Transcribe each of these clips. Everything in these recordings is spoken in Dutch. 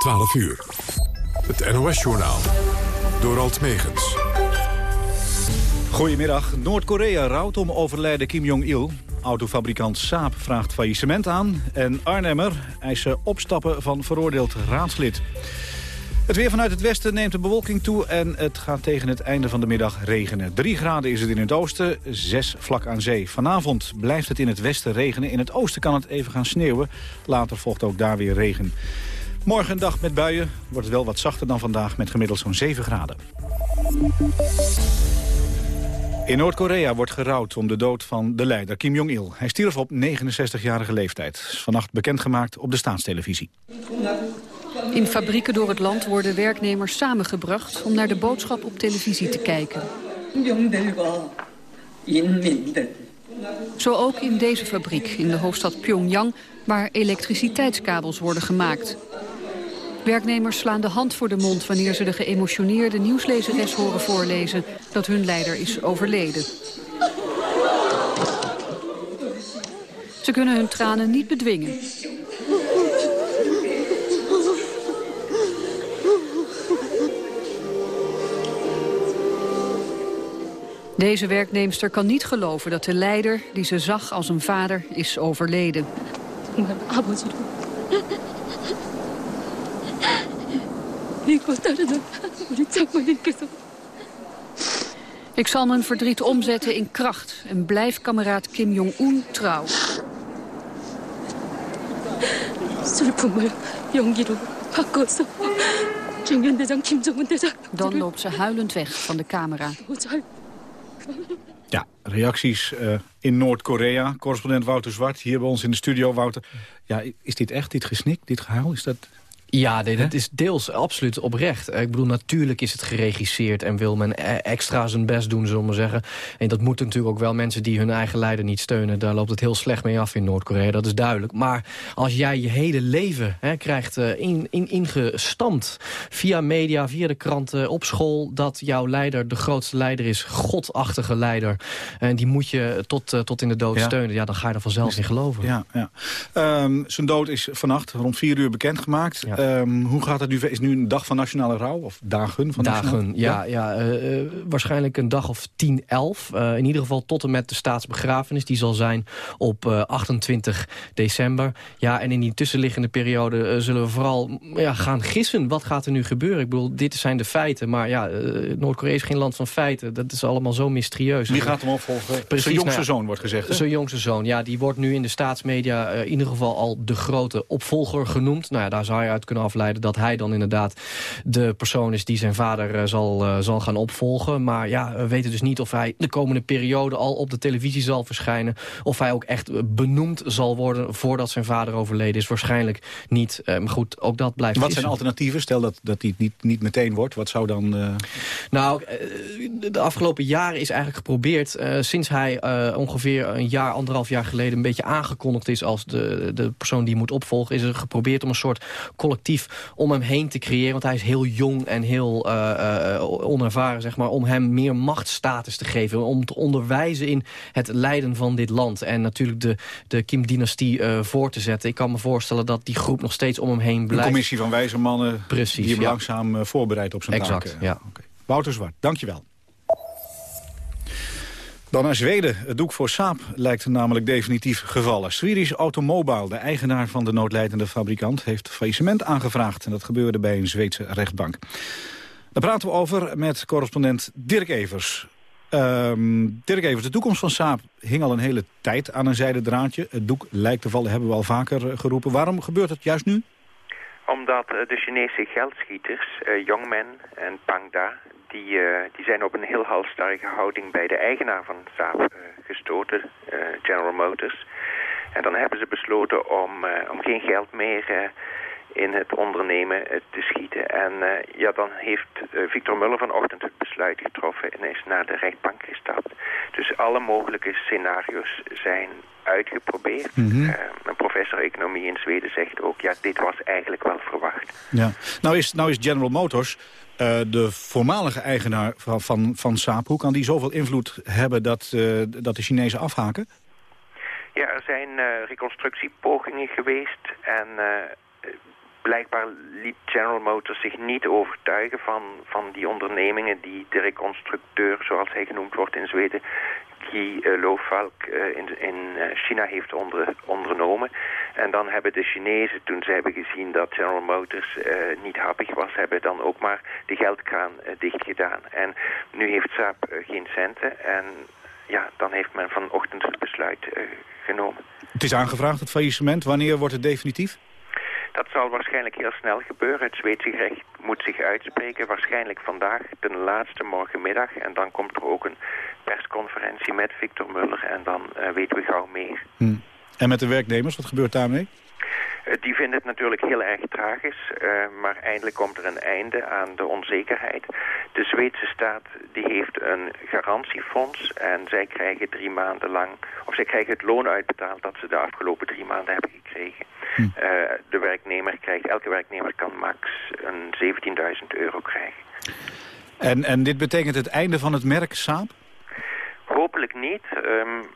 12 uur. Het NOS-journaal. Door Alt Megens. Goedemiddag. Noord-Korea rouwt om overlijden Kim Jong-il. Autofabrikant Saab vraagt faillissement aan. En Arnhemmer eisen opstappen van veroordeeld raadslid. Het weer vanuit het westen neemt de bewolking toe en het gaat tegen het einde van de middag regenen. 3 graden is het in het oosten, 6 vlak aan zee. Vanavond blijft het in het westen regenen. In het oosten kan het even gaan sneeuwen. Later volgt ook daar weer regen. Morgen een dag met buien. Wordt het wel wat zachter dan vandaag met gemiddeld zo'n 7 graden. In Noord-Korea wordt gerouwd om de dood van de leider Kim Jong-il. Hij stierf op 69-jarige leeftijd. Vannacht bekendgemaakt op de staatstelevisie. In fabrieken door het land worden werknemers samengebracht... om naar de boodschap op televisie te kijken. Zo ook in deze fabriek in de hoofdstad Pyongyang... waar elektriciteitskabels worden gemaakt. Werknemers slaan de hand voor de mond wanneer ze de geëmotioneerde nieuwslezeres horen voorlezen dat hun leider is overleden. Ze kunnen hun tranen niet bedwingen. Deze werknemster kan niet geloven dat de leider, die ze zag als een vader, is overleden. Ik zal mijn verdriet omzetten in kracht en blijf kameraad Kim Jong-un trouw. Dan loopt ze huilend weg van de camera. Ja, reacties uh, in Noord-Korea. Correspondent Wouter Zwart, hier bij ons in de studio. Wouter, ja, is dit echt, dit gesnik, dit gehuil? Is dat ja, nee, dat is deels absoluut oprecht. Ik bedoel, natuurlijk is het geregisseerd en wil men e- extra zijn best doen, zullen we zeggen. En dat moeten natuurlijk ook wel mensen die hun eigen leider niet steunen. Daar loopt het heel slecht mee af in Noord-Korea, dat is duidelijk. Maar als jij je hele leven hè, krijgt uh, in, in, ingestampt via media, via de kranten, op school... dat jouw leider de grootste leider is, godachtige leider... en die moet je tot, uh, tot in de dood steunen, ja, dan ga je er vanzelf in geloven. Ja, ja. Um, zijn dood is vannacht rond vier uur bekendgemaakt... Ja. Um, hoe gaat het nu? Is nu een dag van nationale rouw? Of dagen van Dagen, ja. ja, ja uh, waarschijnlijk een dag of 10, 11. Uh, in ieder geval tot en met de staatsbegrafenis. Die zal zijn op uh, 28 december. Ja, en in die tussenliggende periode zullen we vooral ja, gaan gissen. Wat gaat er nu gebeuren? Ik bedoel, dit zijn de feiten. Maar ja, Noord-Korea is geen land van feiten. Dat is allemaal zo mysterieus. Wie gaat hem opvolgen? Zijn jongste nou, zoon wordt gezegd. Zijn jongste zoon, ja. Die wordt nu in de staatsmedia in ieder geval al de grote opvolger genoemd. Nou ja, daar zou je uit kunnen afleiden dat hij dan inderdaad de persoon is die zijn vader uh, zal, uh, zal gaan opvolgen. Maar ja, we weten dus niet of hij de komende periode al op de televisie zal verschijnen. Of hij ook echt benoemd zal worden voordat zijn vader overleden is. Waarschijnlijk niet. Maar goed, ook dat blijft... Wat zijn alternatieven? Stel dat, dat hij niet, niet meteen wordt. Wat zou dan... Nou, de afgelopen jaren is eigenlijk geprobeerd... sinds hij ongeveer een jaar, anderhalf jaar geleden... een beetje aangekondigd is als de, de persoon die moet opvolgen... is er geprobeerd om een soort collectief om hem heen te creëren. Want hij is heel jong en heel uh, uh, onervaren, zeg maar. Om hem meer machtsstatus te geven. Om te onderwijzen in het leiden van dit land. En natuurlijk de, de Kim-dynastie uh, voor te zetten. Ik kan me voorstellen dat die groep nog steeds om hem heen blijft. Een commissie van wijze mannen Precies, die hem ja. langzaam voorbereidt op zijn exact, taken. Ja. Okay. Wouter Zwart, dankjewel. Dan naar Zweden. Het doek voor Saab lijkt namelijk definitief gevallen. Swedish Automobile, de eigenaar van de noodleidende fabrikant... heeft faillissement aangevraagd en dat gebeurde bij een Zweedse rechtbank. Daar praten we over met correspondent Dirk Evers. Um, Dirk Evers, de toekomst van Saab hing al een hele tijd aan een zijden draadje. Het doek lijkt te vallen, hebben we al vaker geroepen. Waarom gebeurt het juist nu? Omdat de Chinese geldschieters, uh, Yongmen en Pangda die, uh, die zijn op een heel halstarrige houding bij de eigenaar van Saab uh, gestoten, General Motors. En dan hebben ze besloten om, om geen geld meer in het ondernemen te schieten. En ja, dan heeft Victor Muller vanochtend het besluit getroffen en is naar de rechtbank gestapt. Dus alle mogelijke scenario's zijn uitgeprobeerd. Mm -hmm. uh, een professor economie in Zweden zegt ook, ja, dit was eigenlijk wel verwacht. Ja. Nou, is, nou is General Motors uh, de voormalige eigenaar van, van, van Saab. Hoe kan die zoveel invloed hebben dat, dat de Chinezen afhaken? Ja, er zijn reconstructiepogingen geweest en blijkbaar liet General Motors zich niet overtuigen van, van die ondernemingen die de reconstructeur, zoals hij genoemd wordt in Zweden, Guy uh, Lofalk uh, in, in uh, China heeft onder, ondernomen. En dan hebben de Chinezen, toen ze hebben gezien dat General Motors niet happig was, hebben dan ook maar de geldkraan dicht gedaan. En nu heeft Saab geen centen en ja, dan heeft men vanochtend het besluit genomen. Het is aangevraagd, het faillissement. Wanneer wordt het definitief? Dat zal waarschijnlijk heel snel gebeuren. Het Zweedse gerecht moet zich uitspreken. Waarschijnlijk vandaag, ten laatste morgenmiddag. En dan komt er ook een persconferentie met Victor Muller. En dan uh, weten we gauw meer. Hmm. En met de werknemers, wat gebeurt daarmee? Uh, die vinden het natuurlijk heel erg tragisch, uh, maar eindelijk komt er een einde aan de onzekerheid. De Zweedse staat die heeft een garantiefonds en zij krijgen drie maanden lang, of zij krijgen het loon uitbetaald dat ze de afgelopen drie maanden hebben gekregen. Hm. Uh, de werknemer krijgt, elke werknemer kan max een 17.000 euro krijgen. En, en dit betekent het einde van het merk Saab? Hopelijk niet. Um,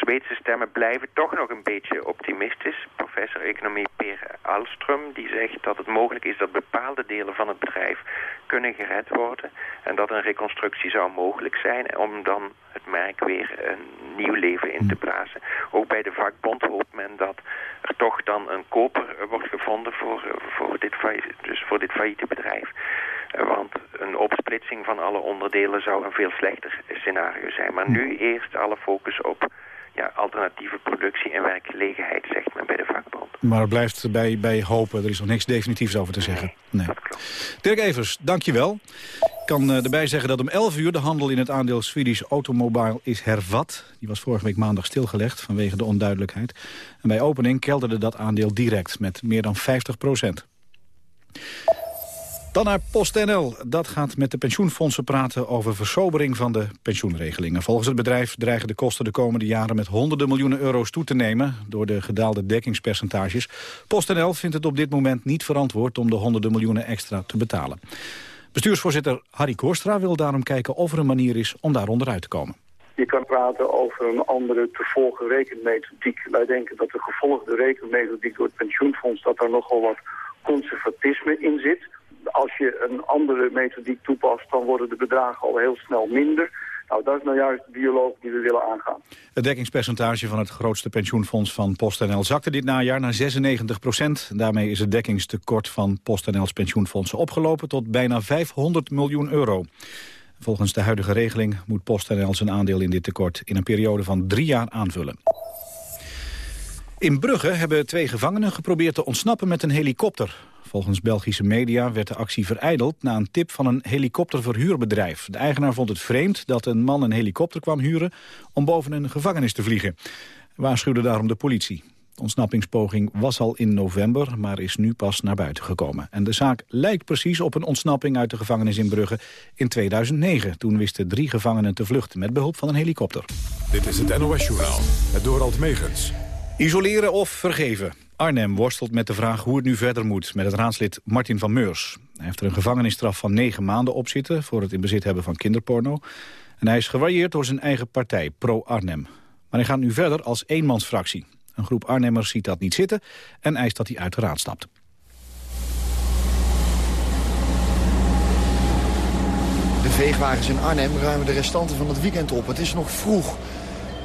Zweedse stemmen blijven toch nog een beetje optimistisch. Professor economie Per Alström die zegt dat het mogelijk is dat bepaalde delen van het bedrijf kunnen gered worden. En dat een reconstructie zou mogelijk zijn om dan het merk weer een nieuw leven in te hm. blazen. Ook bij de vakbond hoopt men dat er toch dan een koper wordt gevonden voor, voor, dit, dus voor dit failliete bedrijf. Want een opsplitsing van alle onderdelen zou een veel slechter scenario zijn. Maar hm. nu eerst alle focus op ja, alternatieve productie en werkgelegenheid, zegt men bij de vakbond. Maar het blijft bij, bij hopen, er is nog niks definitiefs over te zeggen. Nee, nee. Dirk Evers, dankjewel. Ik kan uh, erbij zeggen dat om 11 uur de handel in het aandeel Swedish Automobile is hervat. Die was vorige week maandag stilgelegd vanwege de onduidelijkheid. En bij opening kelderde dat aandeel direct met meer dan 50 procent. Dan naar PostNL. Dat gaat met de pensioenfondsen praten over versobering van de pensioenregelingen. Volgens het bedrijf dreigen de kosten de komende jaren met honderden miljoenen euro's toe te nemen door de gedaalde dekkingspercentages. PostNL vindt het op dit moment niet verantwoord om de honderden miljoenen extra te betalen. Bestuursvoorzitter Harry Koorstra wil daarom kijken of er een manier is om daar onderuit te komen. Je kan praten over een andere te volgen rekenmethodiek. Wij denken dat de gevolgde rekenmethodiek door het pensioenfonds... dat daar nogal wat conservatisme in zit als je een andere methodiek toepast, dan worden de bedragen al heel snel minder. Nou, dat is nou juist de bioloog die we willen aangaan. Het dekkingspercentage van het grootste pensioenfonds van PostNL zakte dit najaar naar 96 procent. Daarmee is het dekkingstekort van PostNL's pensioenfondsen opgelopen tot bijna 500 miljoen euro. Volgens de huidige regeling moet PostNL zijn aandeel in dit tekort in een periode van drie jaar aanvullen. In Brugge hebben twee gevangenen geprobeerd te ontsnappen met een helikopter. Volgens Belgische media werd de actie vereideld na een tip van een helikopterverhuurbedrijf. De eigenaar vond het vreemd dat een man een helikopter kwam huren om boven een gevangenis te vliegen. Waarschuwde daarom de politie. De ontsnappingspoging was al in november, maar is nu pas naar buiten gekomen. En de zaak lijkt precies op een ontsnapping uit de gevangenis in Brugge in 2009. Toen wisten drie gevangenen te vluchten met behulp van een helikopter. Dit is het NOS Journaal, het Dorald Megens. Isoleren of vergeven? Arnhem worstelt met de vraag hoe het nu verder moet met het raadslid Martin van Meurs. Hij heeft er een gevangenisstraf van negen maanden op zitten voor het in bezit hebben van kinderporno. En hij is gewarieerd door zijn eigen partij, Pro-Arnhem. Maar hij gaat nu verder als eenmansfractie. Een groep Arnhemmers ziet dat niet zitten en eist dat hij uit de raad stapt. De veegwagens in Arnhem ruimen de restanten van het weekend op. Het is nog vroeg.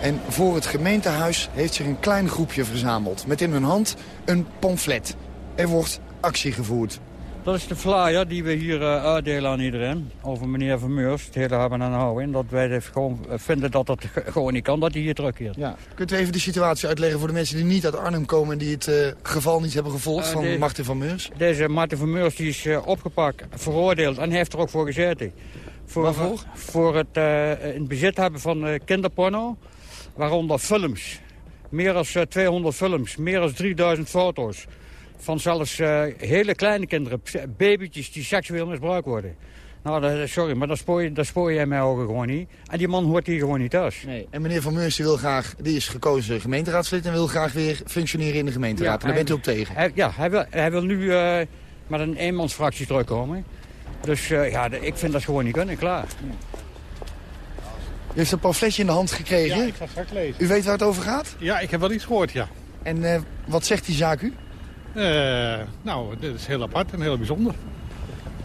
En voor het gemeentehuis heeft zich een klein groepje verzameld. Met in hun hand een pamflet. Er wordt actie gevoerd. Dat is de flyer die we hier uh, uitdelen aan iedereen. Over meneer Vermeurs, het hele hebben aan houden. Dat wij gewoon eh, vinden dat dat gewoon niet kan, dat hij hier terugkeert. Ja. Kunt u even de situatie uitleggen voor de mensen die niet uit Arnhem komen... en die het uh, geval niet hebben gevolgd van de, Martin van Meurs? Deze Martin van Meurs die is opgepakt, veroordeeld en heeft er ook voor gezeten. Voor, Waarvoor? Voor het in bezit hebben van kinderporno waaronder films. Meer dan 200 films, meer dan 3000 foto's. Van zelfs uh, hele kleine kinderen, babytjes die seksueel misbruikt worden. Nou, sorry, maar dat spoor, je, dat spoor je in mijn ogen gewoon niet. En die man hoort hier gewoon niet thuis. Nee. En meneer Van Meurs wil graag, die is gekozen gemeenteraadslid... en wil graag weer functioneren in de gemeenteraad. Ja, en daar bent u op tegen. Hij, ja, hij wil, hij wil nu uh, met een eenmansfractie terugkomen. Dus uh, ja, ik vind dat gewoon niet kunnen, klaar. U heeft een pamfletje in de hand gekregen. Ja, ik ga straks lezen. U weet waar het over gaat? Ja, ik heb wel iets gehoord, ja. En uh, wat zegt die zaak u? nou, dit is heel apart en heel bijzonder.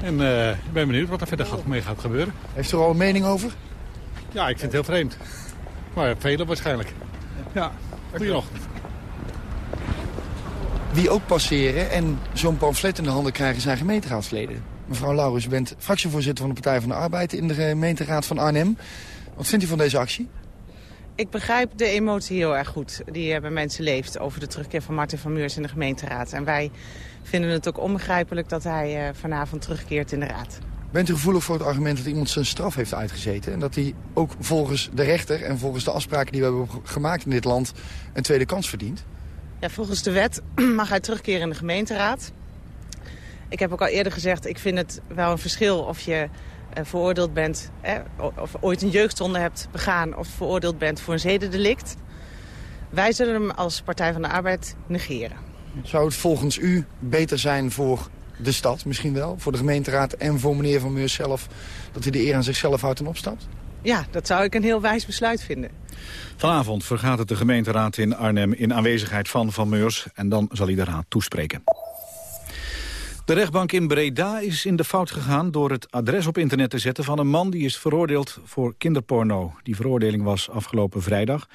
En ik ben benieuwd wat er verder gaat, mee gaat gebeuren. Heeft u er al een mening over? Ja, ik vind het heel vreemd. Maar velen waarschijnlijk. Ja, goeienacht. Wie ook passeren en zo'n pamflet in de handen krijgen zijn gemeenteraadsleden. Mevrouw Laurens, u bent fractievoorzitter van de Partij van de Arbeid in de gemeenteraad van Arnhem. Wat vindt u van deze actie? Ik begrijp de emotie heel erg goed die bij mensen leeft over de terugkeer van Martin van Meurs in de gemeenteraad. En wij vinden het ook onbegrijpelijk dat hij eh, vanavond terugkeert in de raad. Bent u gevoelig voor het argument dat iemand zijn straf heeft uitgezeten... en dat hij ook volgens de rechter en volgens de afspraken die we hebben gemaakt in dit land... een tweede kans verdient? Ja, volgens de wet mag hij terugkeren in de gemeenteraad. Ik heb ook al eerder gezegd, ik vind het wel een verschil of je veroordeeld bent... of ooit een jeugdzonde hebt begaan of veroordeeld bent voor een zedendelict. Wij zullen hem als Partij van de Arbeid negeren. Zou het volgens u beter zijn voor de stad misschien wel, voor de gemeenteraad en voor meneer Van Meurs zelf... dat hij de eer aan zichzelf houdt en opstapt? Ja, dat zou ik een heel wijs besluit vinden. Vanavond vergaat het de gemeenteraad in Arnhem in aanwezigheid van Van Meurs... en dan zal hij de raad toespreken. De rechtbank in Breda is in de fout gegaan door het adres op internet te zetten van een man die is veroordeeld voor kinderporno. Die veroordeling was afgelopen vrijdag.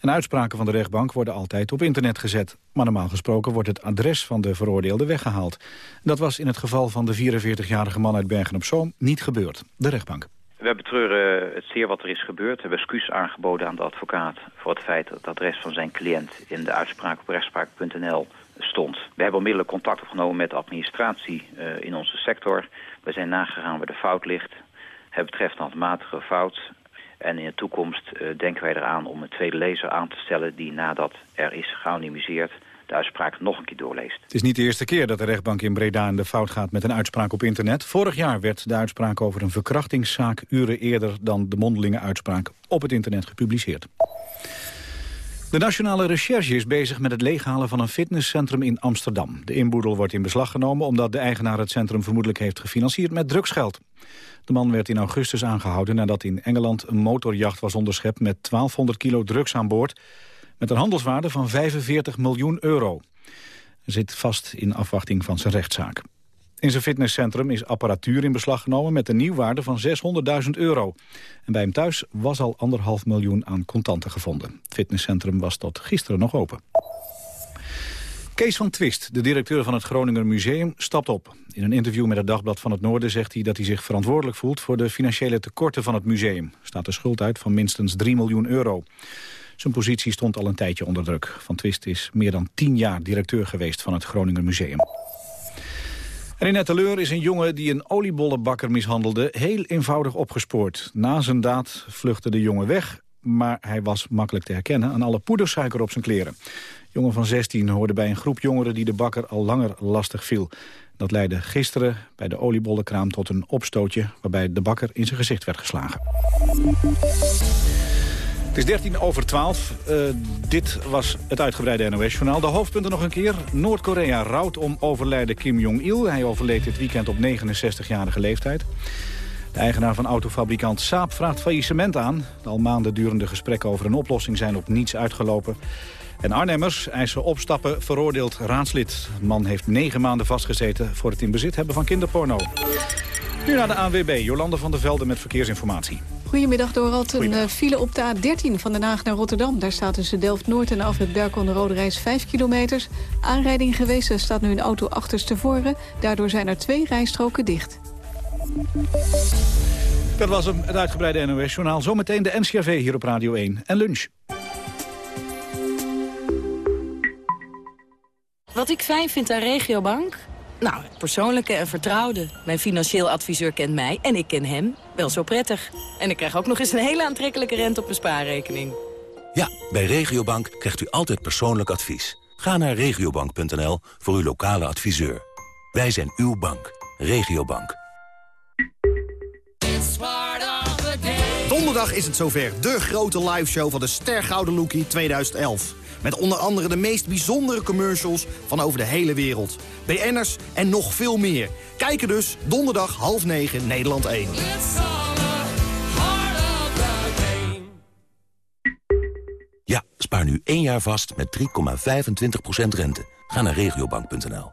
En uitspraken van de rechtbank worden altijd op internet gezet. Maar normaal gesproken wordt het adres van de veroordeelde weggehaald. Dat was in het geval van de 44-jarige man uit Bergen-op-Zoom niet gebeurd. De rechtbank. We betreuren het zeer wat er is gebeurd. We hebben excuus aangeboden aan de advocaat voor het feit dat het adres van zijn cliënt in de uitspraak op rechtspraak.nl stond. We hebben onmiddellijk contact opgenomen met de administratie uh, in onze sector. We zijn nagegaan waar de fout ligt. Het betreft een handmatige fout. En in de toekomst uh, denken wij eraan om een tweede lezer aan te stellen... die nadat er is geanonimiseerd de uitspraak nog een keer doorleest. Het is niet de eerste keer dat de rechtbank in Breda in de fout gaat met een uitspraak op internet. Vorig jaar werd de uitspraak over een verkrachtingszaak uren eerder dan de mondelinge uitspraak op het internet gepubliceerd. De Nationale Recherche is bezig met het leeghalen van een fitnesscentrum in Amsterdam. De inboedel wordt in beslag genomen omdat de eigenaar het centrum vermoedelijk heeft gefinancierd met drugsgeld. De man werd in augustus aangehouden nadat in Engeland een motorjacht was onderschept met 1200 kilo drugs aan boord met een handelswaarde van 45 miljoen euro. Hij zit vast in afwachting van zijn rechtszaak. In zijn fitnesscentrum is apparatuur in beslag genomen met een nieuwwaarde van 600.000 euro. En bij hem thuis was al anderhalf miljoen aan contanten gevonden. Het fitnesscentrum was tot gisteren nog open. Kees van Twist, de directeur van het Groninger Museum, stapt op. In een interview met het Dagblad van het Noorden zegt hij dat hij zich verantwoordelijk voelt voor de financiële tekorten van het museum. Staat de schuld uit van minstens 3 miljoen euro. Zijn positie stond al een tijdje onder druk. Van Twist is meer dan 10 jaar directeur geweest van het Groninger Museum. En in Etteleur is een jongen die een oliebollenbakker mishandelde... heel eenvoudig opgespoord. Na zijn daad vluchtte de jongen weg, maar hij was makkelijk te herkennen... aan alle poedersuiker op zijn kleren. jongen van 16 hoorde bij een groep jongeren die de bakker al langer lastig viel. Dat leidde gisteren bij de oliebollenkraam tot een opstootje... waarbij de bakker in zijn gezicht werd geslagen. Het is 13 over 12. Uh, eh, dit was het uitgebreide NOS-journaal. De hoofdpunten nog een keer. Noord-Korea rouwt om overlijden Kim Jong-il. Hij overleed dit weekend op 69-jarige leeftijd. De eigenaar van autofabrikant Saab vraagt faillissement aan. De al maanden durende gesprekken over een oplossing zijn op niets uitgelopen. En Arnhemmers eisen opstappen veroordeeld raadslid. De man heeft negen maanden vastgezeten voor het in bezit hebben van kinderporno. Nu naar de ANWB, Jolande van der Velde met verkeersinformatie. Goedemiddag Dorald. Een uh, file op de A13 van Den Haag naar Rotterdam. Daar staat tussen Delft-Noord en Afrit Berkel de Rode Reis 5 kilometers. Aanrijding geweest, er staat nu een auto achterstevoren. Daardoor zijn er twee rijstroken dicht. Dat was hem, het uitgebreide NOS-journaal. Zometeen de NCRV hier op Radio 1 en lunch. Wat ik fijn vind aan Regiobank... Nou, persoonlijke en vertrouwde. Mijn financieel adviseur kent mij en ik ken hem wel zo prettig. En ik krijg ook nog eens een hele aantrekkelijke rente op mijn spaarrekening. Ja, bij Regiobank krijgt u altijd persoonlijk advies. Ga naar regiobank.nl voor uw lokale adviseur. Wij zijn uw bank. Regiobank. Donderdag is het zover. De grote liveshow van de Ster Gouden Lookie 2011. Met onder andere de meest bijzondere commercials van over de hele wereld. BN'ers en nog veel meer. Kijken dus donderdag half negen Nederland 1. Ja, spaar nu één jaar vast met 3,25% rente. Ga naar regiobank.nl.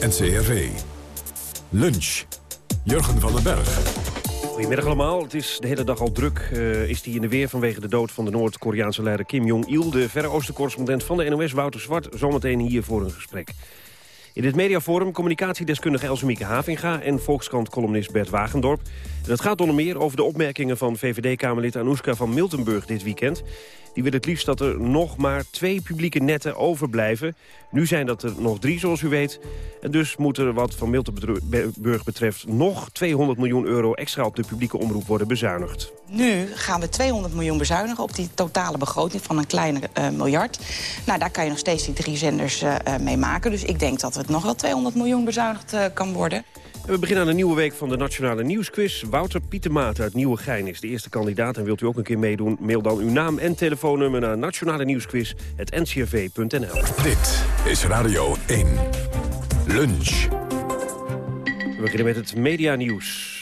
NCRV. Lunch. Jurgen van den Berg. Goedemiddag allemaal. Het is de hele dag al druk. Uh, is die in de weer vanwege de dood van de Noord-Koreaanse leider Kim Jong-il. De Verre Oosten-correspondent van de NOS, Wouter Zwart, zometeen hier voor een gesprek. In dit mediaforum communicatiedeskundige Elsemieke Havinga... en Volkskrant-columnist Bert Wagendorp. En het gaat onder meer over de opmerkingen van VVD-Kamerlid Anouska van Miltenburg dit weekend. Die wil het liefst dat er nog maar twee publieke netten overblijven. Nu zijn dat er nog drie, zoals u weet. En dus moet er wat van Miltenburg betreft... nog 200 miljoen euro extra op de publieke omroep worden bezuinigd. Nu gaan we 200 miljoen bezuinigen op die totale begroting van een kleine uh, miljard. Nou, daar kan je nog steeds die drie zenders uh, mee maken. Dus ik denk dat het nog wel 200 miljoen bezuinigd uh, kan worden. We beginnen aan een nieuwe week van de Nationale Nieuwsquiz. Wouter Pietermaat uit Nieuwegein is de eerste kandidaat. En wilt u ook een keer meedoen? Mail dan uw naam en telefoonnummer naar nationale nieuwsquiz ncrv.nl. Dit is Radio 1. Lunch. We beginnen met het medianieuws.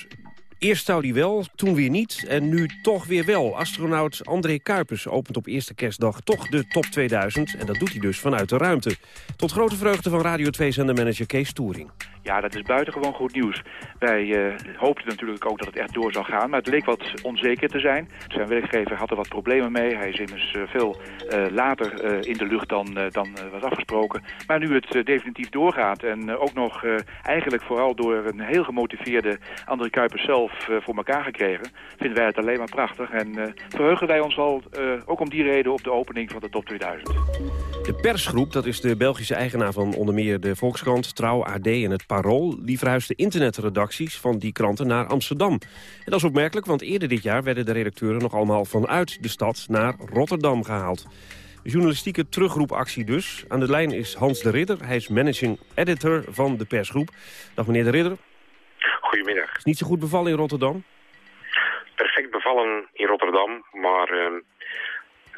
Eerst zou hij wel, toen weer niet en nu toch weer wel. Astronaut André Kuipers opent op eerste kerstdag toch de top 2000. En dat doet hij dus vanuit de ruimte. Tot grote vreugde van Radio 2-zendermanager Kees Toering. Ja, dat is buitengewoon goed nieuws. Wij uh, hoopten natuurlijk ook dat het echt door zou gaan, maar het leek wat onzeker te zijn. Zijn werkgever had er wat problemen mee. Hij is immers uh, veel uh, later in de lucht dan, dan was afgesproken. Maar nu het definitief doorgaat en ook nog eigenlijk vooral door een heel gemotiveerde André Kuipers zelf voor elkaar gekregen, vinden wij het alleen maar prachtig. En verheugen wij ons al ook om die reden op de opening van de top 2000. De persgroep, dat is de Belgische eigenaar van onder meer de Volkskrant, Trouw, AD en het Parool... die verhuisde internetredacties van die kranten naar Amsterdam. En dat is opmerkelijk, want eerder dit jaar werden de redacteuren... nog allemaal vanuit de stad naar Rotterdam gehaald. Journalistieke terugroepactie dus. Aan de lijn is Hans de Ridder. Hij is managing editor van de persgroep. Dag meneer de Ridder. Goedemiddag. Is niet zo goed bevallen in Rotterdam? Perfect bevallen in Rotterdam, maar...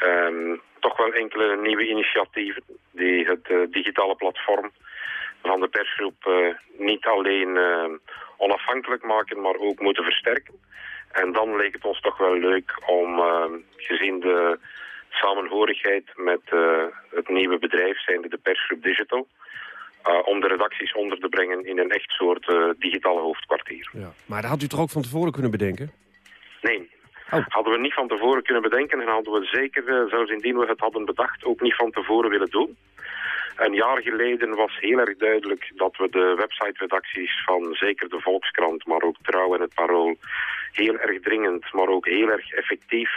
Uh, toch wel enkele nieuwe initiatieven die het uh, digitale platform van de persgroep uh, niet alleen uh, onafhankelijk maken, maar ook moeten versterken. En dan leek het ons toch wel leuk om, uh, gezien de samenhorigheid met het nieuwe bedrijf, zijnde de persgroep Digital, om de redacties onder te brengen in een echt soort digitale hoofdkwartier. Ja. Maar dat had u toch ook van tevoren kunnen bedenken? Nee, Oh. Hadden we niet van tevoren kunnen bedenken en hadden we zeker, zelfs indien we het hadden bedacht, ook niet van tevoren willen doen. Een jaar geleden was heel erg duidelijk dat we de website-redacties van zeker de Volkskrant, maar ook Trouw en het Parool, heel erg dringend, maar ook heel erg effectief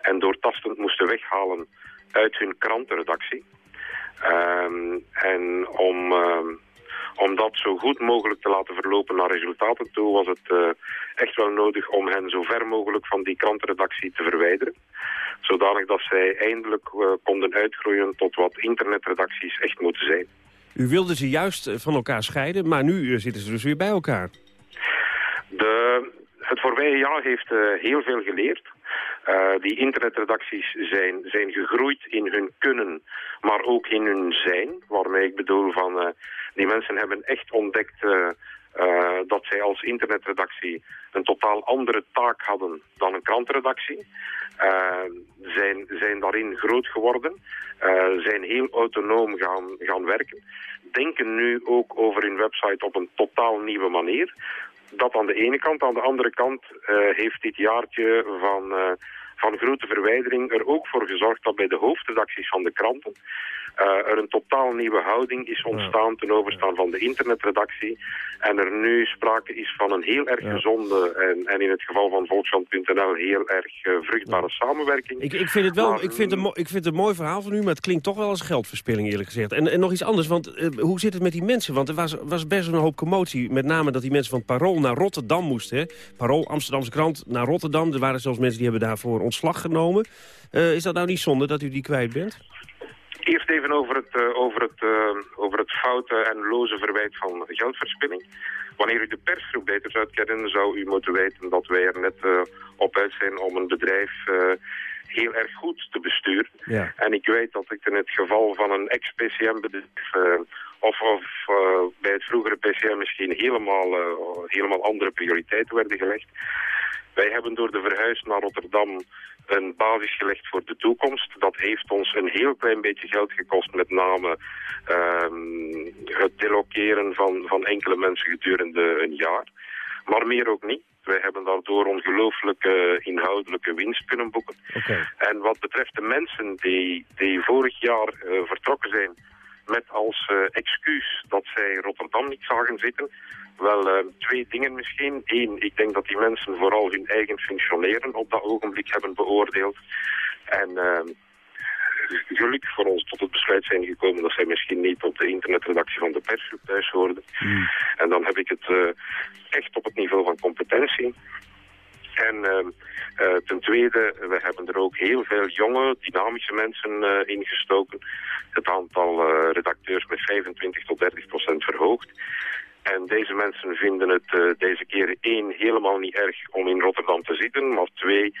en doortastend moesten weghalen uit hun krantenredactie. Um, en om, um, om dat zo goed mogelijk te laten verlopen naar resultaten toe, was het uh, echt wel nodig om hen zo ver mogelijk van die krantenredactie te verwijderen zodanig dat zij eindelijk uh, konden uitgroeien tot wat internetredacties echt moeten zijn. U wilde ze juist eh, van elkaar scheiden, maar nu zitten ze dus weer bij elkaar. De, het voorbije jaar heeft uh, heel veel geleerd. Die internetredacties zijn, zijn gegroeid in hun kunnen, maar ook in hun zijn. Waarmee ik bedoel van, die mensen hebben echt ontdekt uh, dat zij als internetredactie een totaal andere taak hadden dan een krantenredactie. Uh, zijn, zijn daarin groot geworden, zijn heel autonoom gaan, gaan werken. Denken nu ook over hun website op een totaal nieuwe manier. Dat aan de ene kant. Aan de andere kant heeft dit jaartje van, van grote verwijdering er ook voor gezorgd dat bij de hoofdredacties van de kranten uh, er een totaal nieuwe houding is ontstaan ten overstaan van de internetredactie. En er nu sprake is van een heel erg gezonde en, en in het geval van Volkskrant.nl heel erg uh, vruchtbare samenwerking. Ik, ik, vind het wel, ik, vind het, ik vind het een mooi verhaal van u, maar het klinkt toch wel als geldverspilling eerlijk gezegd. En, en nog iets anders, want uh, hoe zit het met die mensen? Want er was, was best een hoop commotie, met name dat die mensen van Parool naar Rotterdam moesten. Hè? Parool, Amsterdamse krant, naar Rotterdam. Er waren zelfs mensen die hebben daarvoor ontslag genomen. is dat nou niet zonde dat u die kwijt bent? Eerst even over het, uh, over het, uh, over het foute en loze verwijt van geldverspilling. Wanneer u de persgroep beter zou kennen, zou u moeten weten dat wij er net op uit zijn om een bedrijf heel erg goed te besturen. Ja. En ik weet dat ik in het geval van een ex-PCM-bedrijf of, of bij het vroegere PCM misschien helemaal, helemaal andere prioriteiten werden gelegd. Wij hebben door de verhuis naar Rotterdam een basis gelegd voor de toekomst. Dat heeft ons een heel klein beetje geld gekost, met name um, het delokeren van, van enkele mensen gedurende een jaar. Maar meer ook niet. Wij hebben daardoor ongelooflijke inhoudelijke winst kunnen boeken. Okay. En wat betreft de mensen die, die vorig jaar uh, vertrokken zijn met als uh, excuus dat zij Rotterdam niet zagen zitten, wel uh, twee dingen misschien. Eén, ik denk dat die mensen vooral hun eigen functioneren op dat ogenblik hebben beoordeeld. En uh, gelukkig voor ons tot het besluit zijn gekomen dat zij misschien niet op de internetredactie van de persgroep thuis hoorden. Hmm. En dan heb ik het uh, echt op het niveau van competentie. En uh, ten tweede, we hebben er ook heel veel jonge, dynamische mensen uh, ingestoken. Het aantal redacteurs met 25 tot 30 procent verhoogd. En deze mensen vinden het deze keer één helemaal niet erg om in Rotterdam te zitten, maar twee,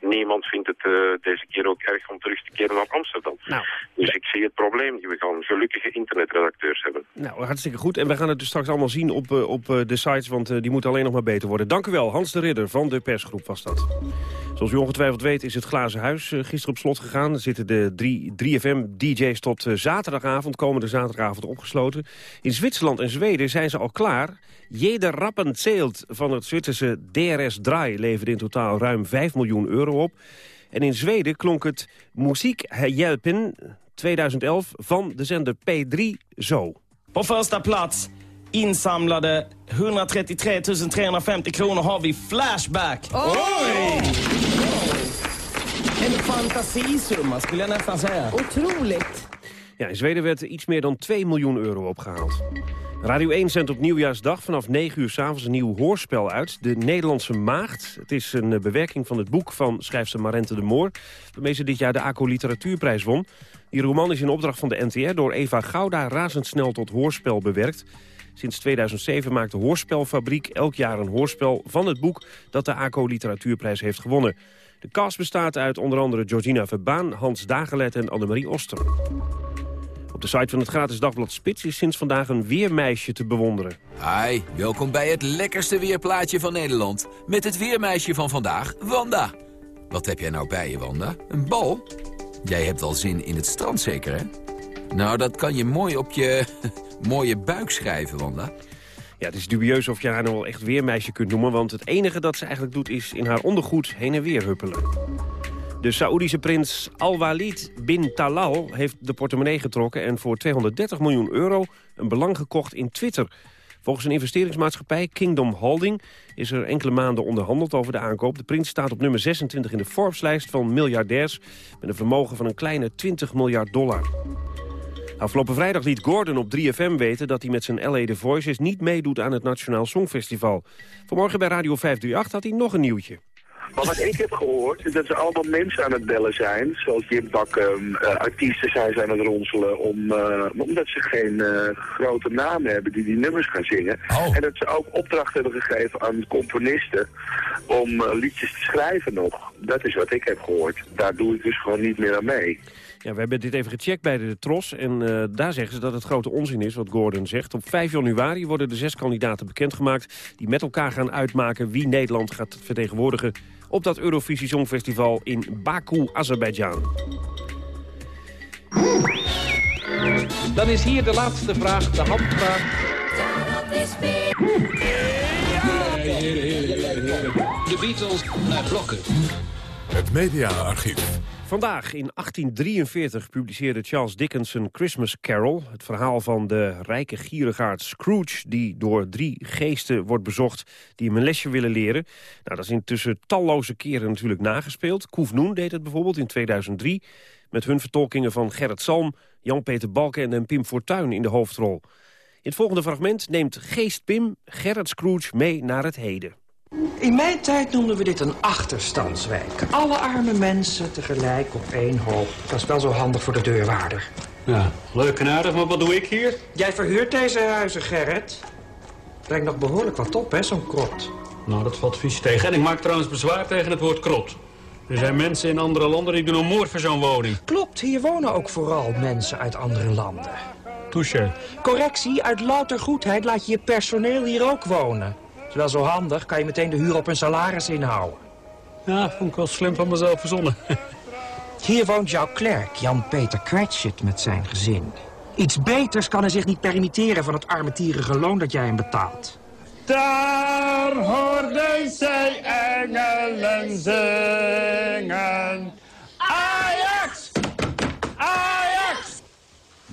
niemand vindt het uh, deze keer ook erg om terug te keren naar Amsterdam. Nou, dus ik zie het probleem. We gaan gelukkige internetredacteurs hebben. Nou, hartstikke goed. En we gaan het dus straks allemaal zien op, uh, op de sites, want die moeten alleen nog maar beter worden. Dank u wel, Hans de Ridder van de persgroep was dat. Zoals u ongetwijfeld weet is het Glazen Huis gisteren op slot gegaan. Er zitten de drie 3FM-dj's tot zaterdagavond, komende zaterdagavond opgesloten. In Zwitserland en Zweden zijn ze al klaar. Jeder Rappenzelt van het Zwitserse DRS Draai leverde in totaal ruim 5 miljoen euro op. En in Zweden klonk het Muziek Helpen 2011 van de zender P3 zo. Op första plaats insamlade 133 350 kronor har vi Flashback. Oj! En fantasisumma skulle jag nästan säga. Otroligt. Ja, in Zweden werd iets meer dan 2 miljoen euro opgehaald. Radio 1 zendt op Nieuwjaarsdag vanaf 9 uur s'avonds een nieuw hoorspel uit. De Nederlandse Maagd. Het is een eh, bewerking van het boek van schrijfster Marente de Moor... waarmee ze dit jaar de ACO Literatuurprijs won. Die roman is in opdracht van de NTR door Eva Gouda razendsnel tot hoorspel bewerkt. Sinds 2007 maakt de Hoorspelfabriek elk jaar een hoorspel van het boek dat de ACO Literatuurprijs heeft gewonnen. De cast bestaat uit onder andere Georgina Verbaan, Hans Dagelet en Annemarie Oster. Op de site van het gratis dagblad Spits is sinds vandaag een weermeisje te bewonderen. Hi, welkom bij het lekkerste weerplaatje van Nederland. Met het weermeisje van vandaag, Wanda. Wat heb jij nou bij je, Wanda? Een bal? Jij hebt al zin in het strand zeker, hè? Nou, dat kan je mooi op je mooie buik schrijven, Wanda. Ja, het is dubieus of je haar nou wel echt weermeisje kunt noemen... want het enige dat ze eigenlijk doet is in haar ondergoed heen en weer huppelen. De Saoedische prins Al-Walid bin Talal heeft de portemonnee getrokken... en voor 230 miljoen euro een belang gekocht in Twitter. Volgens een investeringsmaatschappij, Kingdom Holding... is er enkele maanden onderhandeld over de aankoop. De prins staat op nummer 26 in de Forbes-lijst van miljardairs... met een vermogen van een kleine 20 miljard dollar. Afgelopen vrijdag liet Gordon op 3FM weten dat hij met zijn LA The Voices niet meedoet aan het Nationaal Songfestival. Vanmorgen bij Radio 538 had hij nog een nieuwtje. Maar wat ik heb gehoord, is dat ze allemaal mensen aan het bellen zijn. Zoals Jim Bakken, uh, artiesten zijn, aan het ronselen. Om, uh, omdat ze geen uh, grote namen hebben die die nummers gaan zingen. Oh. En dat ze ook opdracht hebben gegeven aan componisten om liedjes te schrijven nog. Dat is wat ik heb gehoord. Daar doe ik dus gewoon niet meer aan mee. Ja, we hebben dit even gecheckt bij de Tros. En uh, daar zeggen ze dat het grote onzin is, wat Gordon zegt. Op 5 januari worden de zes kandidaten bekendgemaakt... die met elkaar gaan uitmaken wie Nederland gaat vertegenwoordigen... op dat Eurovisie Songfestival in Baku, Azerbeidzjan. Dan is hier de laatste vraag, de handvraag. De Beatles naar blokken. Het mediaarchief. Vandaag in 1843 publiceerde Charles Dickens een Christmas Carol. Het verhaal van de rijke gierigaard Scrooge... die door drie geesten wordt bezocht die hem een lesje willen leren. Nou, dat is intussen talloze keren natuurlijk nagespeeld. Koef Noen deed het bijvoorbeeld in 2003... met hun vertolkingen van Gerrit Salm, Jan-Peter Balken en Pim Fortuyn in de hoofdrol. In het volgende fragment neemt Geest Pim Gerrit Scrooge mee naar het heden. In mijn tijd noemden we dit een achterstandswijk. Alle arme mensen tegelijk op één hoop. Dat is wel zo handig voor de deurwaarder. Ja, leuk en aardig, maar wat doe ik hier? Jij verhuurt deze huizen, Gerrit. Brengt nog behoorlijk wat op, hè, zo'n krot. Nou, dat valt vies tegen. En ik maak trouwens bezwaar tegen het woord krot. Er zijn mensen in andere landen die doen een moord voor zo'n woning. Klopt, hier wonen ook vooral mensen uit andere landen. Touche. Correctie, uit louter goedheid laat je je personeel hier ook wonen. Is wel zo handig, kan je meteen de huur op hun salaris inhouden. Ja, vond ik wel slim van mezelf verzonnen. Hier woont jouw klerk, Jan-Peter Cratchit, met zijn gezin. Iets beters kan hij zich niet permitteren van het armetierige loon dat jij hem betaalt. Daar hoorden zij engelen zingen. Ajax! Ajax!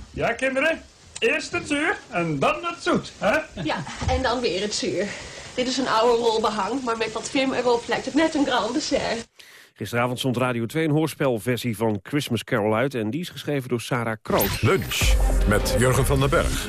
Ja, kinderen. Eerst het zuur en dan het zoet, hè? Ja, en dan weer het zuur. Dit is een oude rolbehang, maar met wat film erop lijkt het net een grand dessert. Gisteravond stond Radio 2 een hoorspelversie van Christmas Carol uit... en die is geschreven door Sarah Kroos. Lunch met Jurgen van den Berg.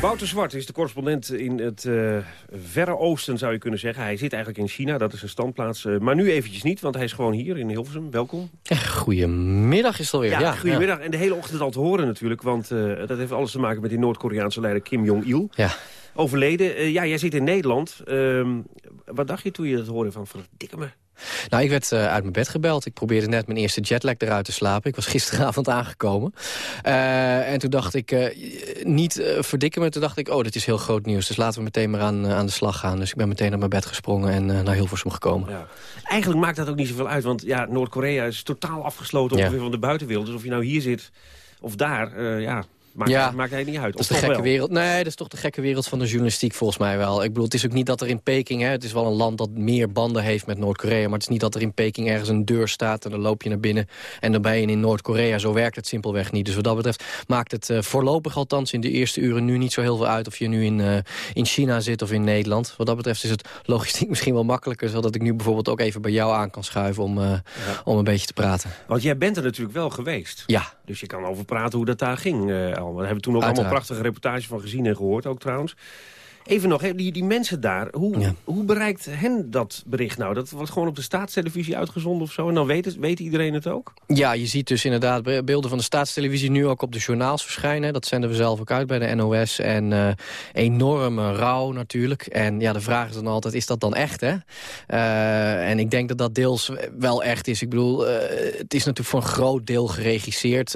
Wouter Zwart is de correspondent in het uh, Verre Oosten, zou je kunnen zeggen. Hij zit eigenlijk in China, dat is zijn standplaats. Uh, maar nu eventjes niet, want hij is gewoon hier in Hilversum. Welkom. Goedemiddag is het alweer. Ja, ja goedemiddag. En de hele ochtend al te horen natuurlijk. Want uh, dat heeft alles te maken met die Noord-Koreaanse leider Kim Jong-il. Ja. Overleden. ja, jij zit in Nederland. Ehm, wat dacht je toen je dat hoorde van verdikke me? Nou, ik werd uh, uit mijn bed gebeld. Ik probeerde net mijn eerste jetlag eruit te slapen. Ik was gisteravond aangekomen. Uh, en toen dacht ik, uh, niet verdikken me. Toen dacht ik, oh, dit is heel groot nieuws. Dus laten we meteen maar aan, aan de slag gaan. Dus ik ben meteen naar mijn bed gesprongen en naar Hilversum gekomen. Ja. Eigenlijk maakt dat ook niet zoveel uit. Want ja, Noord-Korea is totaal afgesloten ongeveer ja. van de buitenwereld. Dus of je nou hier zit of daar, ja... Maakt, ja, maakt hij niet uit. Dat is de gekke wel? wereld. Nee, dat is toch de gekke wereld van de journalistiek volgens mij wel. Ik bedoel, het is ook niet dat er in Peking... Hè, het is wel een land dat meer banden heeft met Noord-Korea... maar het is niet dat er in Peking ergens een deur staat... en dan loop je naar binnen en dan ben je in Noord-Korea. Zo werkt het simpelweg niet. Dus wat dat betreft maakt het uh, voorlopig althans in de eerste uren... nu niet zo heel veel uit of je nu in, uh, in China zit of in Nederland. Wat dat betreft is het logistiek misschien wel makkelijker... zodat ik nu bijvoorbeeld ook even bij jou aan kan schuiven... om, uh, ja. om een beetje te praten. Want jij bent er natuurlijk wel geweest. Ja. Dus je kan over praten hoe dat daar ging. Uh, Al. We hebben toen ook allemaal prachtige reportages van gezien en gehoord ook trouwens. Even nog, die, die mensen daar, hoe, ja. hoe bereikt hen dat bericht nou? Dat wordt gewoon op de staatstelevisie uitgezonden of zo? En dan weet, iedereen het ook? Ja, je ziet dus inderdaad beelden van de staatstelevisie nu ook op de journaals verschijnen. Dat zenden we zelf ook uit bij de NOS. En uh, enorme rouw natuurlijk. En ja, de vraag is dan altijd, is dat dan echt, hè? Uh, en ik denk dat dat deels wel echt is. Ik bedoel, uh, het is natuurlijk voor een groot deel geregisseerd.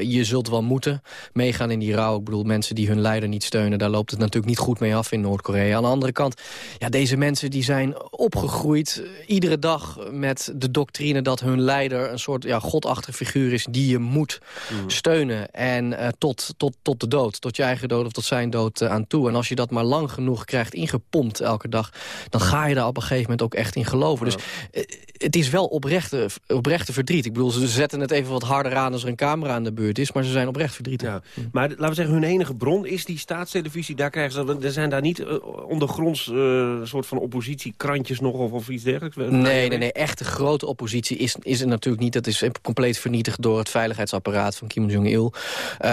je zult wel moeten meegaan in die rouw. Ik bedoel, mensen die hun leider niet steunen, daar loopt het natuurlijk niet goed mee af in Noord-Korea. Aan de andere kant, ja, deze mensen die zijn opgegroeid iedere dag met de doctrine dat hun leider een soort ja, godachtige figuur is die je moet mm. steunen. En uh, tot, tot, tot de dood, tot je eigen dood of tot zijn dood uh, aan toe. En als je dat maar lang genoeg krijgt ingepompt elke dag, dan ga je daar op een gegeven moment ook echt in geloven. Ja. Dus uh, het is wel oprechte, oprechte verdriet. Ik bedoel, ze zetten het even wat harder aan als er een camera aan de beurt is, maar ze zijn oprecht verdrietig. Ja. Maar laten we zeggen, hun enige bron is die staatstelevisie. Daar krijgen ze, er zijn daar niet uh, ondergronds uh, soort van oppositiekrantjes nog of, of iets dergelijks? Nee, nee, nee. Echte grote oppositie is, is er natuurlijk niet. Dat is compleet vernietigd door het veiligheidsapparaat van Kim Jong-il. Uh,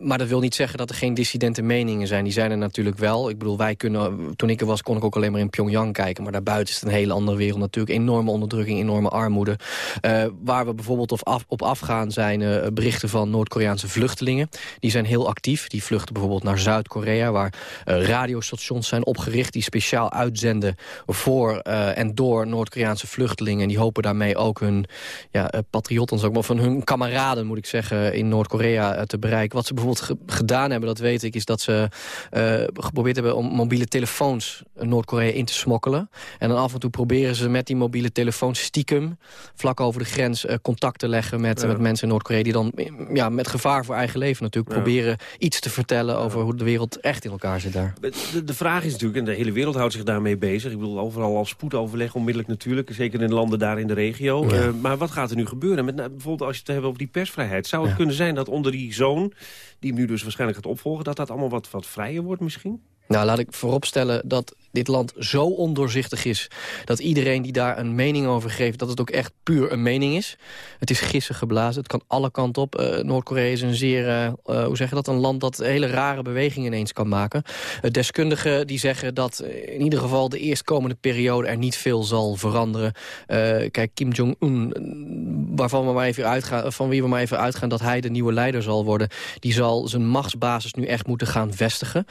maar dat wil niet zeggen dat er geen dissidente meningen zijn. Die zijn er natuurlijk wel. Ik bedoel, wij kunnen, toen ik er was kon ik ook alleen maar in Pyongyang kijken. Maar daarbuiten is het een hele andere wereld natuurlijk. Enorme onderdrukking, enorme armoede. Uh, waar we bijvoorbeeld op, af, op afgaan zijn berichten van Noord-Koreaanse vluchtelingen. Die zijn heel actief. Die vluchten bijvoorbeeld naar Zuid-Korea, waar radiostations zijn opgericht... die speciaal uitzenden voor uh, en door Noord-Koreaanse vluchtelingen. En die hopen daarmee ook hun ja, uh, patriotten, ook maar van hun kameraden, moet ik zeggen, in Noord-Korea uh, te bereiken. Wat ze bijvoorbeeld ge gedaan hebben, dat weet ik, is dat ze geprobeerd hebben om mobiele telefoons Noord-Korea in te smokkelen. En dan af en toe proberen ze met die mobiele telefoons stiekem, vlak over de grens, contact te leggen met, ja. met mensen in Noord-Korea... die dan ja, met gevaar voor eigen leven natuurlijk ja. proberen iets te vertellen over hoe de wereld echt in elkaar zit daar. De, de, vraag is natuurlijk, en de hele wereld houdt zich daarmee bezig... ik bedoel, overal al spoedoverleg, onmiddellijk natuurlijk... zeker in de landen daar in de regio. Ja. Uh, maar wat gaat er nu gebeuren? Met, nou, bijvoorbeeld als je het hebt over die persvrijheid... zou het ja. kunnen zijn dat onder die zoon, die hem nu dus waarschijnlijk gaat opvolgen... dat dat allemaal wat, wat vrijer wordt misschien? Nou, laat ik vooropstellen dat dit land zo ondoorzichtig is... dat iedereen die daar een mening over geeft... dat het ook echt puur een mening is. Het is gissen geblazen, het kan alle kanten op. Uh, Noord-Korea is een zeer, uh, hoe zeg je dat, een land dat hele rare bewegingen ineens kan maken. Deskundigen die zeggen dat in ieder geval de eerstkomende periode... er niet veel zal veranderen. kijk, Kim Jong-un, waarvan we maar even uitgaan, van wie we maar even uitgaan... dat hij de nieuwe leider zal worden... die zal zijn machtsbasis nu echt moeten gaan vestigen.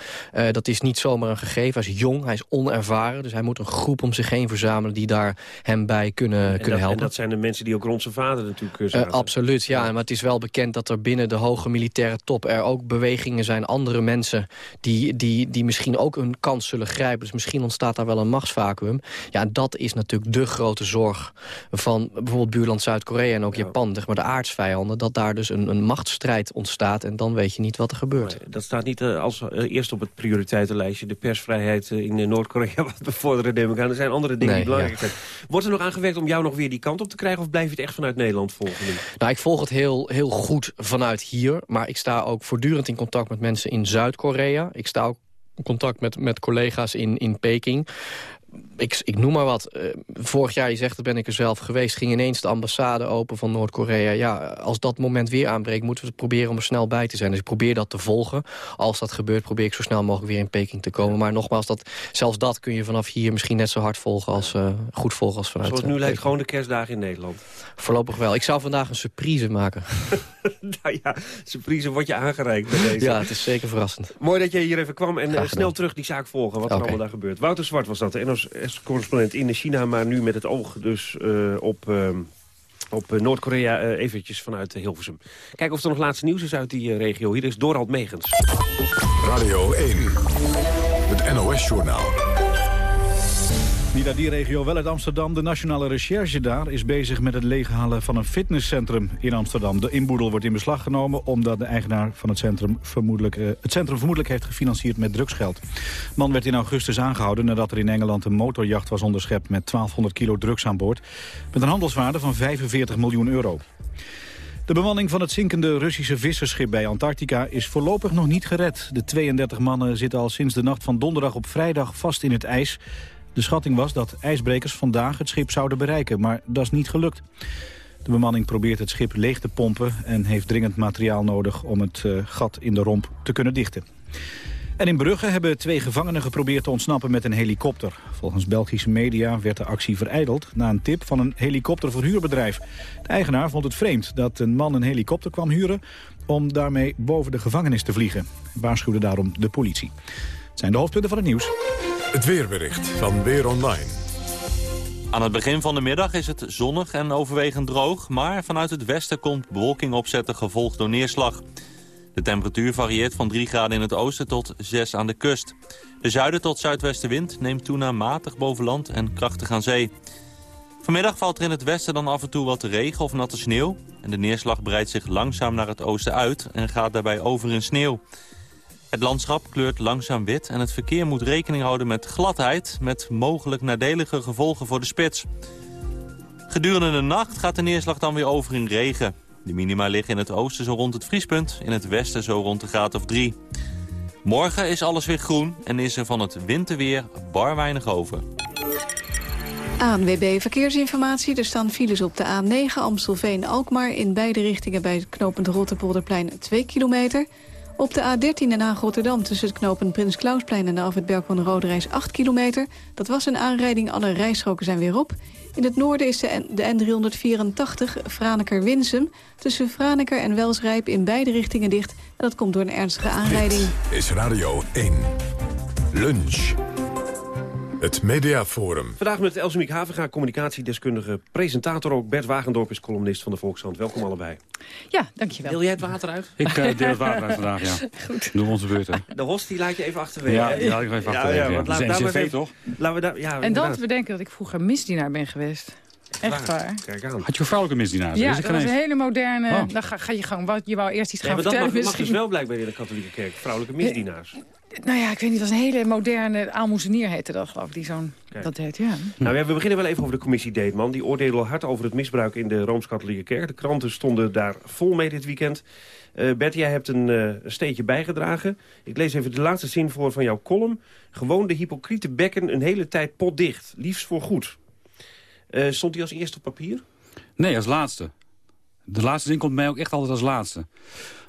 dat is niet zomaar een gegeven. Hij is jong, hij is onervaren. Dus hij moet een groep om zich heen verzamelen... die daar hem bij kunnen, en kunnen dat, helpen. En dat zijn de mensen die ook rond zijn vader natuurlijk uh, zaten. absoluut, ja. Maar het is wel bekend dat er binnen de hoge militaire top... er ook bewegingen zijn, andere mensen... die, die, die misschien ook een kans zullen grijpen. Dus misschien ontstaat daar wel een machtsvacuum. Ja, dat is natuurlijk de grote zorg van bijvoorbeeld buurland Zuid-Korea... en ook Japan, zeg maar de aardsvijanden... dat daar dus een, een machtsstrijd ontstaat en dan weet je niet wat er gebeurt. dat staat niet uh, als uh, eerst op het prioriteitenlijstje... de persvrijheid in Noord-Korea wat bevorderen, neem ik aan. Er zijn andere dingen Nee, die belangrijk ja. zijn. Wordt er nog aan gewerkt om jou nog weer die kant op te krijgen... of blijf je het echt vanuit Nederland volgen? Nou, ik volg het heel, heel goed vanuit hier. Maar ik sta ook voortdurend in contact met mensen in Zuid-Korea. Ik sta ook in contact met, met collega's in, in Peking. Ik, ik noem maar wat. Eh, vorig jaar, je zegt, dat ben ik er zelf geweest... ging ineens de ambassade open van Noord-Korea. Ja, als dat moment weer aanbreekt, moeten we proberen om er snel bij te zijn. Dus ik probeer dat te volgen. Als dat gebeurt, probeer ik zo snel mogelijk weer in Peking te komen. Maar nogmaals, dat, zelfs dat kun je vanaf hier misschien net zo hard volgen... als eh, goed volgen als vanuit Zoals eh, nu lijkt gewoon de kerstdagen in Nederland. Voorlopig wel. Ik zou vandaag een surprise maken. nou ja, surprise wordt je aangereikt bij deze. Ja, het is zeker verrassend. Mooi dat jij hier even kwam en snel terug die zaak volgen. Wat er allemaal daar gebeurt. Wouter Zwart was dat, de NOS-correspondent in China... maar nu met het oog dus eh, op, ehm, op eh, Noord-Korea eh, eventjes vanuit eh, Hilversum. Kijken of er nog laatste nieuws is uit die eh, regio. Hier is Dorald Megens. Radio 1. Het NOS-journaal. Niet die regio, wel uit Amsterdam. De Nationale Recherche daar is bezig met het leeghalen van een fitnesscentrum in Amsterdam. De inboedel wordt in beslag genomen omdat de eigenaar van het centrum vermoedelijk, eh, het centrum vermoedelijk heeft gefinancierd met drugsgeld. De man werd in augustus aangehouden nadat er in Engeland een motorjacht was onderschept met 1200 kilo drugs aan boord. Met een handelswaarde van 45 miljoen euro. De bemanning van het zinkende Russische visserschip bij Antarctica is voorlopig nog niet gered. De 32 mannen zitten al sinds de nacht van donderdag op vrijdag vast in het ijs. De schatting was dat ijsbrekers vandaag het schip zouden bereiken, maar dat is niet gelukt. De bemanning probeert het schip leeg te pompen en heeft dringend materiaal nodig om het eh, gat in de romp te kunnen dichten. En in Brugge hebben twee gevangenen geprobeerd te ontsnappen met een helikopter. Volgens Belgische media werd de actie vereideld na een tip van een helikopterverhuurbedrijf. De eigenaar vond het vreemd dat een man een helikopter kwam huren om daarmee boven de gevangenis te vliegen. Waarschuwde daarom de politie. Het zijn de hoofdpunten van het nieuws. Het weerbericht van Weer Online. Aan het begin van de middag is het zonnig en overwegend droog... maar vanuit het westen komt bewolking opzetten gevolgd door neerslag. De temperatuur varieert van 3 graden in het oosten tot 6 aan de kust. De zuiden tot zuidwestenwind neemt toe naar matig boven land en krachtig aan zee. Vanmiddag valt er in het westen dan af en toe wat regen of natte sneeuw... en de neerslag breidt zich langzaam naar het oosten uit en gaat daarbij over in sneeuw. Het landschap kleurt langzaam wit en het verkeer moet rekening houden met gladheid... met mogelijk nadelige gevolgen voor de spits. Gedurende de nacht gaat de neerslag dan weer over in regen. De minima liggen in het oosten zo rond het vriespunt, in het westen zo rond de graad of 3. Morgen is alles weer groen en is er van het winterweer bar weinig over. ANWB Verkeersinformatie. Er staan files op de A9 Amstelveen-Alkmaar... in beide richtingen bij het knooppunt Rotterpolderplein 2 kilometer. Op de A13 Den Haag-Rotterdam tussen het knooppunt Prins Klausplein... en de afwit Bergman Rode Reis 8 kilometer. Dat was een aanrijding, alle rijstroken zijn weer op. In het noorden is de N384 Franeker-Winsum... tussen Franeker en Welsrijp in beide richtingen dicht. En dat komt door een ernstige aanrijding. Is Radio 1. Lunch. Het Mediaforum. Vandaag met Elsemiek Havenga, communicatiedeskundige, presentator ook. Bert Wagendorp is columnist van de Volkshand. Welkom allebei. Ja, dankjewel. Deel jij het water uit? Ik uh, deel het water uit vandaag, ja. Goed. Doen we onze beurt, hè. De host die laat je even achterwege. Ja, die laat ik even achterwege, ja. want Dat laten is we even- toch? Laten we daar, ja, En dan inderdaad. te bedenken dat ik vroeger misdienaar ben geweest. Echt waar. Kijk aan. Had je een vrouwelijke misdienaar? Ja, Is dat was een hele moderne... Oh. Dan ga, ga je gang, wat, je wou eerst iets Nee, gaan maar dat mag, mag dus wel blijkbaar in de katholieke kerk. Vrouwelijke misdienaars. Nou ja, ik weet niet, het was een hele moderne aalmoezenier heette dat, geloof ik, die zo'n... Dat deed, ja. Nou ja, we beginnen wel even over de commissie Deetman. Die oordeelde al hard over het misbruik in de Rooms-Katholieke Kerk. De kranten stonden daar vol mee dit weekend. Eh Bert, jij hebt een, eh, een steentje bijgedragen. Ik lees even de laatste zin voor van jouw column. Gewoon de hypocriete bekken een hele tijd potdicht. Liefst voor goed. Eh, stond die als eerste op papier? Nee, als laatste. De laatste zin komt mij ook echt altijd als laatste.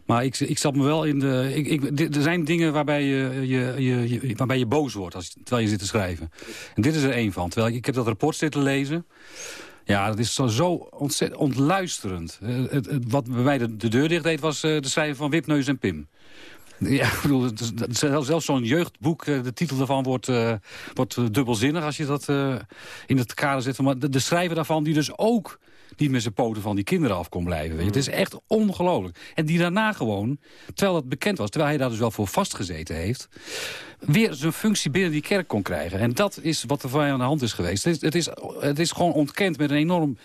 Maar ik, ik zat me wel in de... Ik, ik, er zijn dingen waarbij je, je, je, waarbij je boos wordt als, terwijl je zit te schrijven. En dit is er één van. Terwijl ik, ik heb dat rapport zitten lezen. Ja, dat is zo, zo ontzettend ontluisterend. Eh, het, wat bij mij de, de deur dicht deed was eh, de schrijven van Wipneus en Pim. Ja, ik bedoel, zelfs zo'n jeugdboek, eh, de titel daarvan wordt, wordt dubbelzinnig als je dat in het kader zet. Maar de, de schrijver daarvan die dus ook niet met zijn poten van die kinderen af kon blijven. Weet je. Het is echt ongelooflijk. En die daarna gewoon, terwijl dat bekend was, terwijl hij daar dus wel voor vastgezeten heeft, weer zijn functie binnen die kerk kon krijgen. En dat is wat er van aan de hand is geweest. Het is, het is, het is gewoon ontkend met een enorm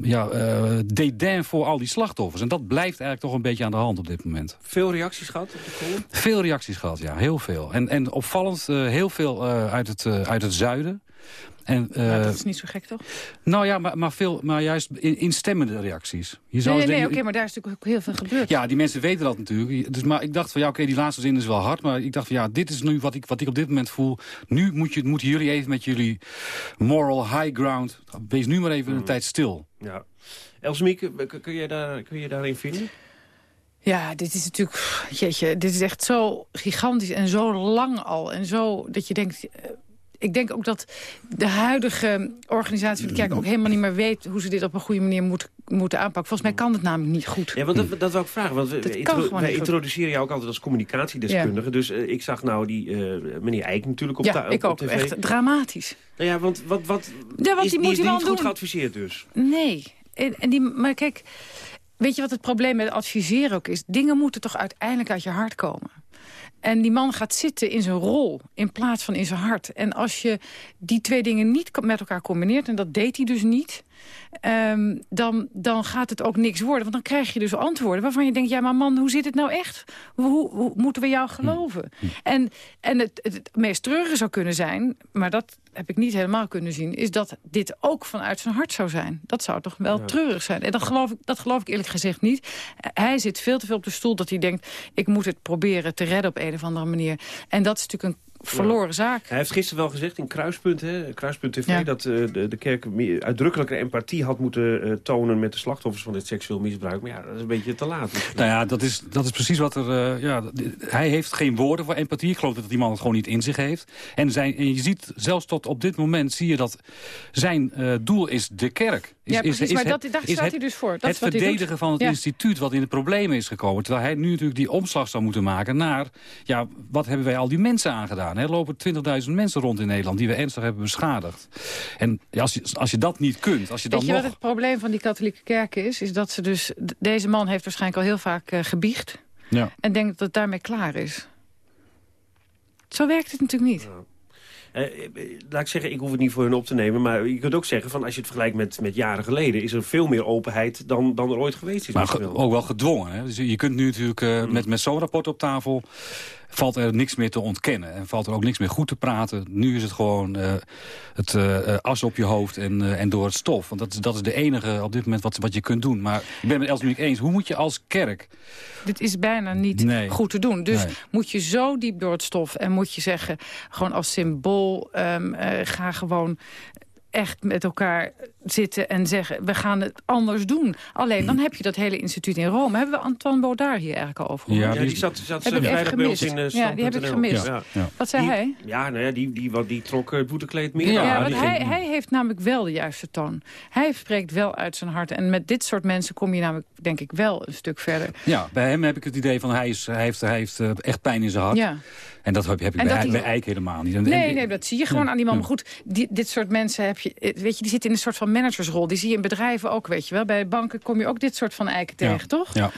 ja, eh dédain voor al die slachtoffers. En dat blijft eigenlijk toch een beetje aan de hand op dit moment. Veel reacties gehad op de column? Veel reacties gehad, ja, heel veel. En, en opvallend, eh, heel veel eh, uit, het, uit het zuiden. En, eh, Nou, dat is niet zo gek, toch? nou ja, maar, maar, veel, maar juist in, instemmende reacties. Je Nee, zou nee, eens nee, oké, maar daar is natuurlijk ook heel veel gebeurd. ja, die mensen weten dat natuurlijk. Dus, maar ik dacht van ja, oké, die laatste zin is wel hard. Maar ik dacht van ja, dit is nu wat ik, wat ik op dit moment voel. Nu moet je, moeten jullie even met jullie moral high ground... Wees nu maar even een tijd stil. Ja. Elsemieke, kun, kun, je daar, kun je daarin vinden? Ja, dit is natuurlijk... Jeetje, dit is echt zo gigantisch en zo lang al. En zo dat je denkt... Ik denk ook dat de huidige organisatie van de kerk ook helemaal niet meer weet... hoe ze dit op een goede manier moet, moeten aanpakken. Volgens mij kan het namelijk niet goed. Ja, want dat, dat wil ik vragen. Want we, Dat we kan intro- gewoon wij introduceren jou ook altijd als communicatiedeskundige. Dus eh, ik zag nou die eh, meneer Eijk natuurlijk op, Ja, op, ik op ook. tv. Echt dramatisch. Nou ja, want wat, wat Ja, want is, die moet is hij wel goed geadviseerd dus? Nee. En, en die, maar kijk, weet je wat het probleem met adviseren ook is? Dingen moeten toch uiteindelijk uit je hart komen. En die man gaat zitten in zijn rol in plaats van in zijn hart. En als je die twee dingen niet met elkaar combineert... en dat deed hij dus niet... ehm, dan, dan gaat het ook niks worden. Want dan krijg je dus antwoorden waarvan je denkt... ja, maar man, hoe zit het nou echt? Hoe, hoe moeten we jou geloven? En, en het, het, het meest treurige zou kunnen zijn... maar dat heb ik niet helemaal kunnen zien... is dat dit ook vanuit zijn hart zou zijn. Dat zou toch wel Ja. treurig zijn. En dat geloof, ik, dat geloof ik eerlijk gezegd niet. Hij zit veel te veel op de stoel dat hij denkt... ik moet het proberen te redden op een of andere manier. En dat is natuurlijk een verloren zaak. Hij heeft gisteren wel gezegd in Kruispunt, hè, Kruispunt TV... Ja. dat eh, de, de kerk meer uitdrukkelijke empathie had moeten eh, tonen... met de slachtoffers van dit seksueel misbruik. Maar ja, dat is een beetje te laat. misschien. Nou ja, dat is, dat is precies wat er... eh, ja, hij heeft geen woorden voor empathie. Ik geloof dat die man het gewoon niet in zich heeft. En, zijn, en je ziet, zelfs tot op dit moment zie je dat zijn eh, doel is de kerk. Is, Ja, precies, maar het- dat- daar staat het- hij dus voor. Dat het is wat hij verdedigen doet. van het Ja. instituut wat in de problemen is gekomen. Terwijl hij nu natuurlijk die omslag zou moeten maken naar... ja, wat hebben wij al die mensen aangedaan? Er lopen 20.000 mensen rond in Nederland die we ernstig hebben beschadigd. En ja, als, je, als je dat niet kunt, als je dan Weet je nog... wat het probleem van die katholieke kerk is? Is dat ze dus... Deze man heeft waarschijnlijk al heel vaak eh, gebiecht. Ja. En denkt dat het daarmee klaar is. Zo werkt het natuurlijk niet. Eh, eh, laat ik zeggen, ik hoef het niet voor hun op te nemen... maar je kunt ook zeggen, van als je het vergelijkt met, met jaren geleden... is er veel meer openheid dan, dan er ooit geweest is. Maar ge- ook wel gedwongen. Hè? Dus je kunt nu natuurlijk eh, Hmm. met, met zo'n rapport op tafel... valt er niks meer te ontkennen. En valt er ook niks meer goed te praten. Nu is het gewoon eh, het eh, eh, as op je hoofd en, en door het stof. Want dat is, dat is de enige op dit moment wat, wat je kunt doen. Maar ik ben het met Elsemiek eens. Hoe moet je als kerk... Dit is bijna niet Nee. goed te doen. Dus Nee. moet je zo diep door het stof en moet je zeggen... gewoon als symbool, ehm, eh, ga gewoon echt met elkaar zitten en zeggen... we gaan het anders doen. Alleen dan heb je dat hele instituut in Rome. Hebben we Antoine Baudard hier eigenlijk al over gehoord? Ja, die zat, zat Heb eh, vrijdag bij ons gemist. in uh, Ja, die heb ik gemist. Wat zei die, hij? Ja, nou ja, die, die, wat- die trok eh, het boetekleed meer Ja, want hij, ging- hij heeft namelijk wel de juiste toon. Hij spreekt wel uit zijn hart. En met dit soort mensen kom je namelijk, denk ik, wel een stuk verder. Ja, bij hem heb ik het idee van hij, is, hij heeft, hij heeft eh, echt pijn in zijn hart. Ja. En dat heb, heb ik En bij, dat die- bij Eik helemaal niet. En- en- Nee, nee, dat zie je gewoon Ja, aan die man. Maar goed, die, dit soort mensen heb je, eh, weet je, die zitten in een soort van managersrol. Die zie je in bedrijven ook, weet je wel. Bij banken kom je ook dit soort van eiken tegen, toch? Ja.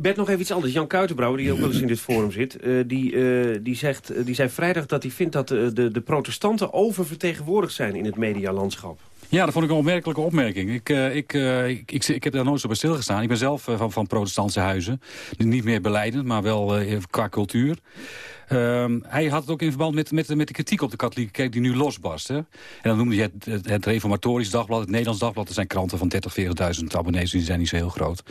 Bert, nog even iets anders. Jan Kuitenbrouwer, die ook wel eens in dit forum zit... eh, die, eh, die, zegt, die zei vrijdag dat hij vindt dat eh, de, de protestanten oververtegenwoordigd zijn in het medialandschap. Ja, dat vond ik een opmerkelijke opmerking. Ik, eh, ik, ik, ik, ik heb daar nooit zo bij stilgestaan. Ik ben zelf van, van protestantse huizen. Niet meer beleidend, maar wel eh, qua cultuur. Ehm, hij had het ook in verband met, met, met de kritiek op de katholieke kerk die nu losbarst. Hè? En dan noemde hij het, het, het Reformatorisch Dagblad, het Nederlands Dagblad. Dat zijn kranten van 30, 40.000 abonnees, die zijn niet zo heel groot.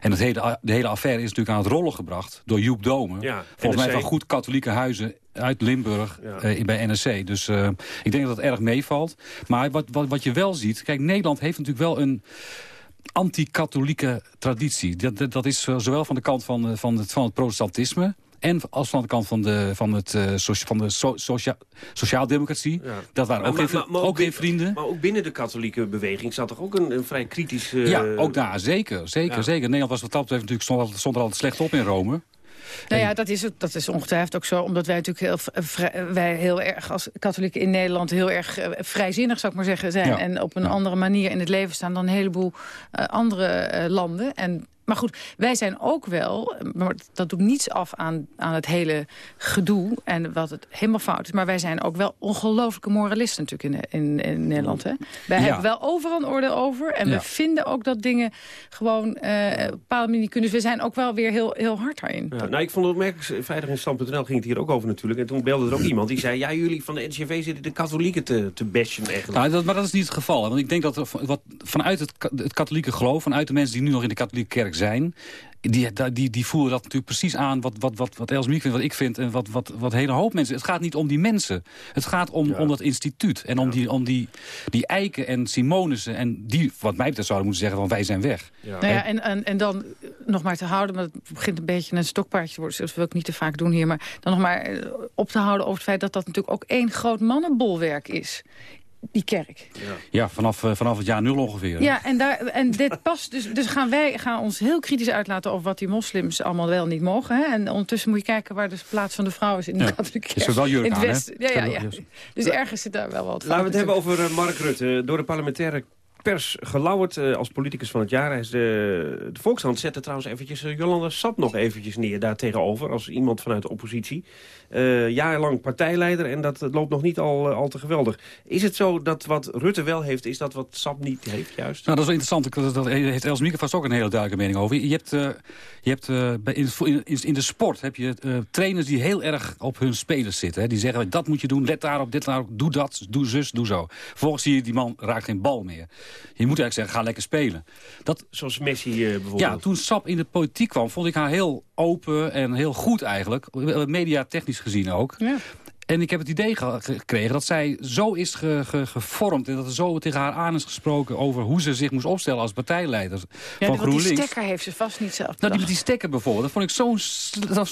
En het hele, de hele affaire is natuurlijk aan het rollen gebracht door Joep Domen. Ja, Volgens mij van goed katholieke huizen uit Limburg eh, bij NSC. Dus eh, ik denk dat het erg meevalt. Maar wat, wat, wat je wel ziet... Kijk, Nederland heeft natuurlijk wel een anti-katholieke traditie. Dat, dat, dat is eh, zowel van de kant van, van, het, van het protestantisme... en als van de kant van de, van het, eh, socia- van de so, socia, sociaaldemocratie. Dat waren ook, Maar- geen, maar- maar ook vrienden. Maar ook binnen de katholieke beweging zat toch ook een, een vrij kritisch... eh, ja, ook daar, zeker. zeker, ja. zeker. Nederland was wat dat betreft natuurlijk stond, altijd- stond er altijd slecht op in Rome. Nou ja, dat is, het- dat is ongetwijfeld ook zo. Omdat wij natuurlijk heel, vrij- wij heel erg als katholieken in Nederland... heel erg eh, vrijzinnig, zou ik maar zeggen, zijn. Ja. En op een andere manier in het leven staan dan een heleboel eh, andere eh, landen. En, maar goed, wij zijn ook wel... Maar dat doet niets af aan, aan het hele gedoe en wat het helemaal fout is. Maar wij zijn ook wel ongelooflijke moralisten natuurlijk in, in, in Nederland. Hè? Wij Ja. hebben wel overal een oordeel over. En Ja. we vinden ook dat dingen gewoon eh, op een bepaalde manier kunnen. Dus we zijn ook wel weer heel, heel hard daarin. Ja, nou, ik vond het opmerkelijk. Vrijdag in Stand.nl ging het hier ook over natuurlijk. En toen belde er ook iemand die zei... ja, jullie van de NCV zitten de katholieken te, te bashen eigenlijk. Nou, dat, maar dat is niet het geval. hè. Want ik denk dat er wat, vanuit het, het katholieke geloof... vanuit de mensen die nu nog in de katholieke kerk zijn... die, die, die voelen dat natuurlijk precies aan wat, wat, wat, wat Elsemiek vindt, wat ik vind... en wat, wat, wat hele hoop mensen... Het gaat niet om die mensen. Het gaat om, om dat instituut. En om, die, om die, die eiken en Simonissen. En die, wat mij betreft, zouden moeten zeggen van wij zijn weg. Nou ja, en, en, en dan nog maar te houden, maar het begint een beetje een stokpaardje te worden, dus dat wil ik niet te vaak doen hier, maar dan nog maar eh, op te houden over het feit dat dat natuurlijk ook één groot mannenbolwerk is. Die kerk. Ja, vanaf, eh, vanaf het jaar nul ongeveer. Ja, en, daar, en dit past. Dus, dus gaan wij gaan ons heel kritisch uitlaten over wat die moslims allemaal wel niet mogen. Hè? En ondertussen moet je kijken waar de plaats van de vrouw is in de Ja. katholieke Is kerk. er wel jurk in het aan, westen. Ja, ja, ja. Dus ergens zit daar wel wat. Laten we het hebben over eh, Mark Rutte. Door de parlementaire pers gelauwerd eh, als politicus van het jaar. Hij is de, de Volkshand zette trouwens eventjes Jolanda Sap nog eventjes neer daar tegenover. Als iemand vanuit de oppositie. Eh, jarenlang partijleider en dat loopt nog niet al, eh, al te geweldig. Is het zo dat wat Rutte wel heeft, is dat wat Sap niet heeft juist? Nou, dat is wel interessant. Ik- Dat, heeft Els Mieke vast ook een hele duidelijke mening over. Je hebt, eh, je hebt in, in, de sport heb je trainers die heel erg op hun spelers zitten. Hè. Die zeggen, dat moet je doen, let daarop, dit daarop, doe dat, doe zus, doe zo. Vervolgens zie je, die man raakt geen bal meer. Je moet eigenlijk zeggen, ga lekker spelen. Dat, Zoals Messi bijvoorbeeld. ja, toen Sap in de politiek kwam, vond ik haar heel open en heel goed eigenlijk. Eh, Gezien ook. Ja. En ik heb het idee ge- gekregen dat zij zo is ge- ge- gevormd... en dat er zo tegen haar aan is gesproken over hoe ze zich moest opstellen als partijleider Ja, van want die GroenLinks. stekker heeft ze vast niet zelf Nou, die die stekker bijvoorbeeld, dat vond ik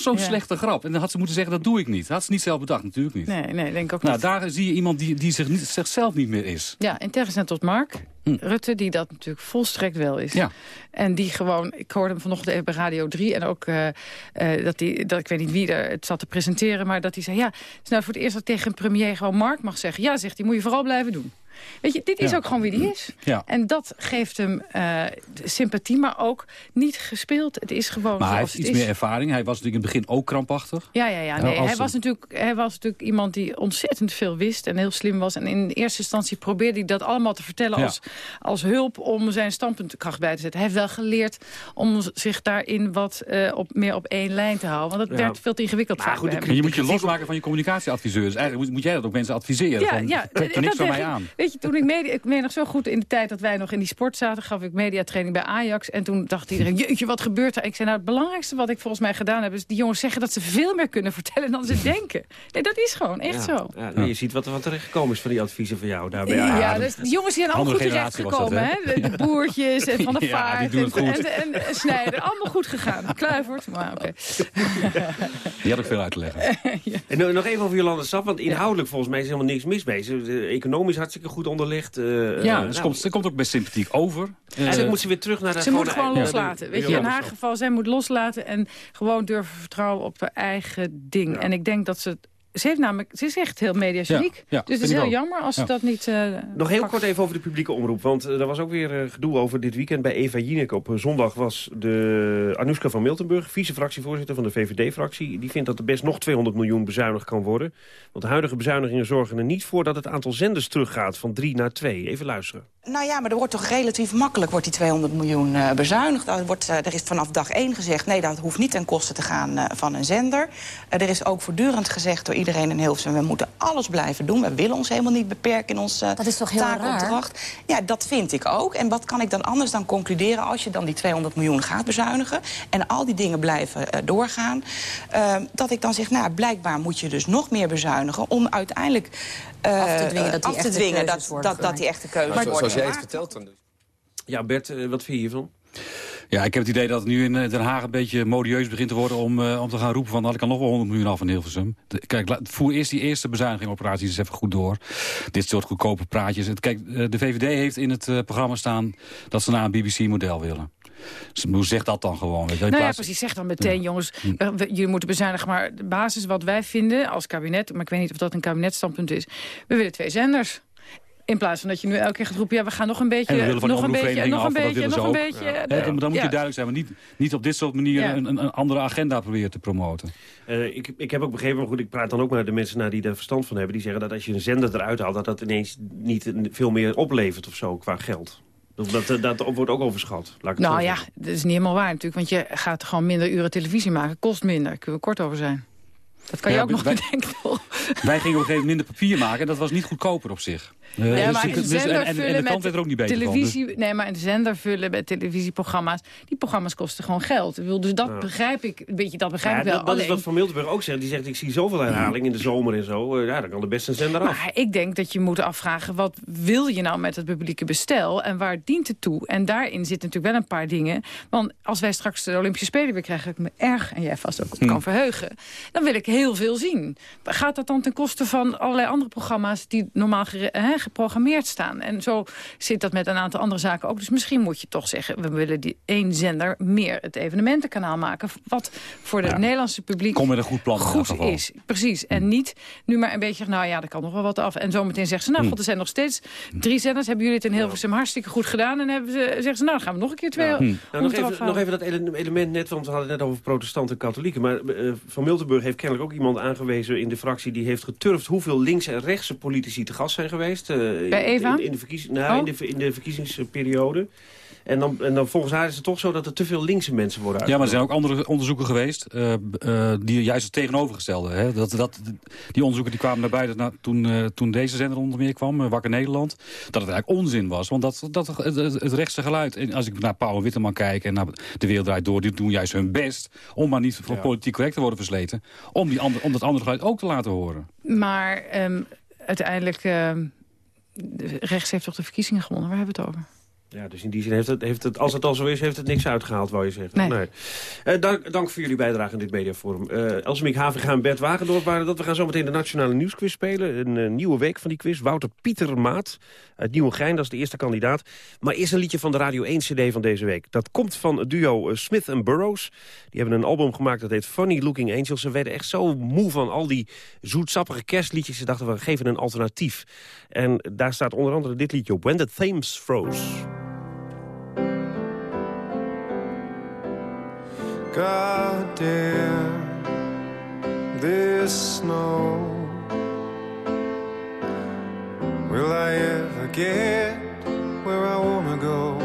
zo'n Ja. slechte grap. En dan had ze moeten zeggen, dat doe ik niet. Dat had ze niet zelf bedacht, natuurlijk niet. Nee, nee, denk ik ook Nou, niet. daar zie je iemand die, die zich niet, zichzelf niet meer is. Ja, in tegenstelling tot Mark Rutte, die dat natuurlijk volstrekt wel is. Ja. En die gewoon, ik hoorde hem vanochtend even bij Radio 3... en ook eh, eh, dat, die, dat ik weet niet wie er het zat te presenteren... maar dat hij zei, ja, het is nou voor het eerst dat tegen een premier gewoon Mark mag zeggen. Ja, zegt hij, moet je vooral blijven doen. Weet je, dit is Ja. ook gewoon wie die is. Ja. En dat geeft hem eh, sympathie, maar ook niet gespeeld. Het is gewoon Maar hij heeft iets is. meer ervaring. Hij was natuurlijk in het begin ook krampachtig. Ja, ja, ja. Ja, Nee, als hij, was natuurlijk, hij was natuurlijk iemand die ontzettend veel wist en heel slim was. En in eerste instantie probeerde hij dat allemaal te vertellen Ja. als, als hulp om zijn standpuntkracht bij te zetten. Hij heeft wel geleerd om zich daarin wat eh, op, meer op één lijn te houden. Want dat Ja. werd veel te ingewikkeld hem. En je moet je losmaken van je communicatieadviseur. Dus eigenlijk moet, moet jij dat ook mensen adviseren. van, trek er niks van mij aan. Weet je, toen ik media, ik meen nog zo goed in de tijd dat wij nog in die sport zaten, gaf ik mediatraining bij Ajax. En toen dacht iedereen, jeetje, wat gebeurt er? Ik zei, nou, het belangrijkste wat ik volgens mij gedaan heb, is die jongens zeggen dat ze veel meer kunnen vertellen dan ze denken. Nee, dat is gewoon echt ja. zo. Ja, nee, je ziet wat er van terecht gekomen is van die adviezen van jou daarbij. Ja, dus die jongens die zijn allemaal goed generatie was hè? De, de boertjes en Van Ja, Vaart die doen het en, goed. en, en, Snijder. Allemaal goed gegaan. Kluivert, maar oké. Die had ook veel uit te leggen. En nog even over Jolanda Sap, want inhoudelijk volgens mij is helemaal niks mis mee. Ze, eh, economisch hartstikke goed onderlegd. ja, ze, komt, ze komt ook best sympathiek over. En dan moet ze weer terug naar de Ze moet gewoon loslaten. Weet je, in haar geval, zij moet loslaten en gewoon durven vertrouwen op haar eigen ding. En ik denk dat ze ze, heeft namelijk, ze is echt heel mediageniek. Ja, dus het is heel jammer als ze dat niet... Uh, Nog heel kort even over de publieke omroep. Want uh, er was ook weer uh, gedoe over dit weekend bij Eva Jinek. Op zondag was de Anouska van Miltenburg, vice-fractievoorzitter van de VVD-fractie. Die vindt dat er best nog 200 miljoen bezuinigd kan worden. Want de huidige bezuinigingen zorgen er niet voor dat het aantal zenders teruggaat van drie naar twee. Even luisteren. Nou ja, maar er wordt toch relatief makkelijk wordt die 200 miljoen uh, bezuinigd. Er, wordt, uh, er is vanaf dag 1 gezegd, nee, dat hoeft niet ten koste te gaan uh, van een zender. er is ook voortdurend gezegd door iedereen in Hilversum... we moeten alles blijven doen. We willen ons helemaal niet beperken in ons dat is toch heel taakopdracht. Raar? Ja, dat vind ik ook. En wat kan ik dan anders dan concluderen... als je dan die 200 miljoen gaat bezuinigen... en al die dingen blijven doorgaan... dat ik dan zeg, nou, blijkbaar moet je dus nog meer bezuinigen... om uiteindelijk af te dwingen dat die, af te dwingen dat, dat, dat die echte keuzes worden Zoals jij het vertelt dan dus. Ja, Bert, uh, wat vind je hiervan? Ja, ik heb het idee dat het nu in Den Haag een beetje modieus begint te worden... om, uh, om te gaan roepen van, nou, ik kan nog wel 100 miljoen af in Hilversum. De, kijk, voer eerst die eerste bezuinigingoperaties eens even goed door. Dit soort goedkope praatjes. Kijk, uh, de VVD heeft in het programma staan dat ze naar een BBC-model willen. Dus hoe zegt dat dan gewoon? Weet je, nou ja, precies. Zeg dan meteen, ja. jongens, jullie moeten bezuinigen. Maar de basis wat wij vinden als kabinet... maar ik weet niet of dat een kabinetstandpunt is... we willen twee zenders. In plaats van dat je nu elke keer gaat roepen... ja, we gaan nog een beetje, nog een beetje, nog een beetje, nog een beetje. Ja. Ja, dan moet je duidelijk zijn, maar niet, niet op dit soort manieren een, een, andere agenda proberen te promoten. Uh, ik, ik heb ook begrepen, maar goed, ik praat dan ook met de mensen naar die er verstand van hebben... die zeggen dat als je een zender eruit haalt... dat dat ineens niet veel meer oplevert of zo qua geld. Dat, dat wordt ook overschat. Laat ik nou ja, dat is niet helemaal waar natuurlijk. Want je gaat gewoon minder uren televisie maken. Kost minder. Daar kunnen we kort over zijn. Dat kan je ja, ook nog wij, bedenken. Wij gingen op een gegeven moment minder papier maken. En dat was niet goedkoper op zich. Uh, ja, dus, maar dus, en, en, en, de klant werd er ook niet beter televisie, van. Dus. Nee, maar een zender vullen met televisieprogramma's. Die programma's kosten gewoon geld. Dus dat ja. begrijp ik. Een beetje, dat begrijp ja, ik wel. Dat, dat is wat Van Miltenburg ook zegt. Die zegt, ik zie zoveel herhaling in de zomer en zo. Uh, ja, dan kan de beste een zender af. Maar ik denk dat je moet afvragen... wat wil je nou met het publieke bestel? En waar dient het toe? En daarin zitten natuurlijk wel een paar dingen. Want als wij straks de Olympische Spelen weer krijgen... ik me erg, en jij vast ook op hm. kan verheugen... dan wil ik heel veel zien. Gaat dat dan ten koste van allerlei andere programma's... die normaal he, geprogrammeerd staan? En zo zit dat met een aantal andere zaken ook. Dus misschien moet je toch zeggen... we willen die één zender meer het evenementenkanaal maken. Wat voor het ja. Nederlandse publiek Kom met een goed plan goed is. Precies. En niet nu maar een beetje nou ja, er kan nog wel wat af. En zometeen zeggen ze, nou, god, er zijn nog steeds drie zenders. Hebben jullie het in Hilversum hartstikke goed gedaan? En hebben ze, zeggen ze, nou, dan gaan we nog een keer twee... Ja. Nou, nog, even, nog even dat element net, want we hadden het net over protestanten en katholieken. Maar uh, Van Miltenburg heeft kennelijk ook iemand aangewezen in de fractie... die heeft geturfd hoeveel links- en rechtse politici te gast zijn geweest. Uh, Bij Eva? In, in de, verkiezing, nou, oh. in, de, in de verkiezingsperiode. En dan, en dan volgens haar is het toch zo dat er te veel linkse mensen worden Ja, maar er zijn ook andere onderzoeken geweest... Uh, uh, die juist het tegenovergestelde. Hè? Dat, dat, die onderzoeken die kwamen naar buiten na, toen, uh, toen deze zender onder meer kwam, Wakker Nederland. Dat het eigenlijk onzin was. Want dat, dat, het, het, het rechtse geluid... En als ik naar Pauw en Witteman kijk en naar De Wereld Draait Door... die doen juist hun best om maar niet voor ja. politiek correct te worden versleten. Om, die ander, om dat andere geluid ook te laten horen. Maar um, uiteindelijk... Um rechts heeft toch de verkiezingen gewonnen? Waar hebben we het over? Ja, dus in die zin heeft het, heeft het, als het al zo is, heeft het niks uitgehaald, wou je zeggen. Nee. nee. Uh, dank, dank voor jullie bijdrage in dit mediaforum. Uh, Elsemiek Havenga en Bert Wagendorp waren dat. We gaan zo meteen de Nationale Nieuwsquiz spelen. Een uh, nieuwe week van die quiz. Wouter Pietermaat uit Nieuwegein, dat is de eerste kandidaat. Maar eerst een liedje van de Radio 1 CD van deze week. Dat komt van het duo Smith Burroughs. Die hebben een album gemaakt dat heet Funny Looking Angels. Ze werden echt zo moe van al die zoetsappige kerstliedjes. Ze dachten, we geven een alternatief. En daar staat onder andere dit liedje op. When the Thames Froze. God damn this snow. Will I ever get where I wanna go?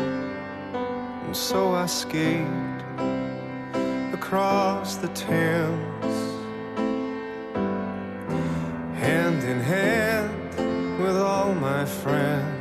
And so I skate across the Thames, hand in hand with all my friends.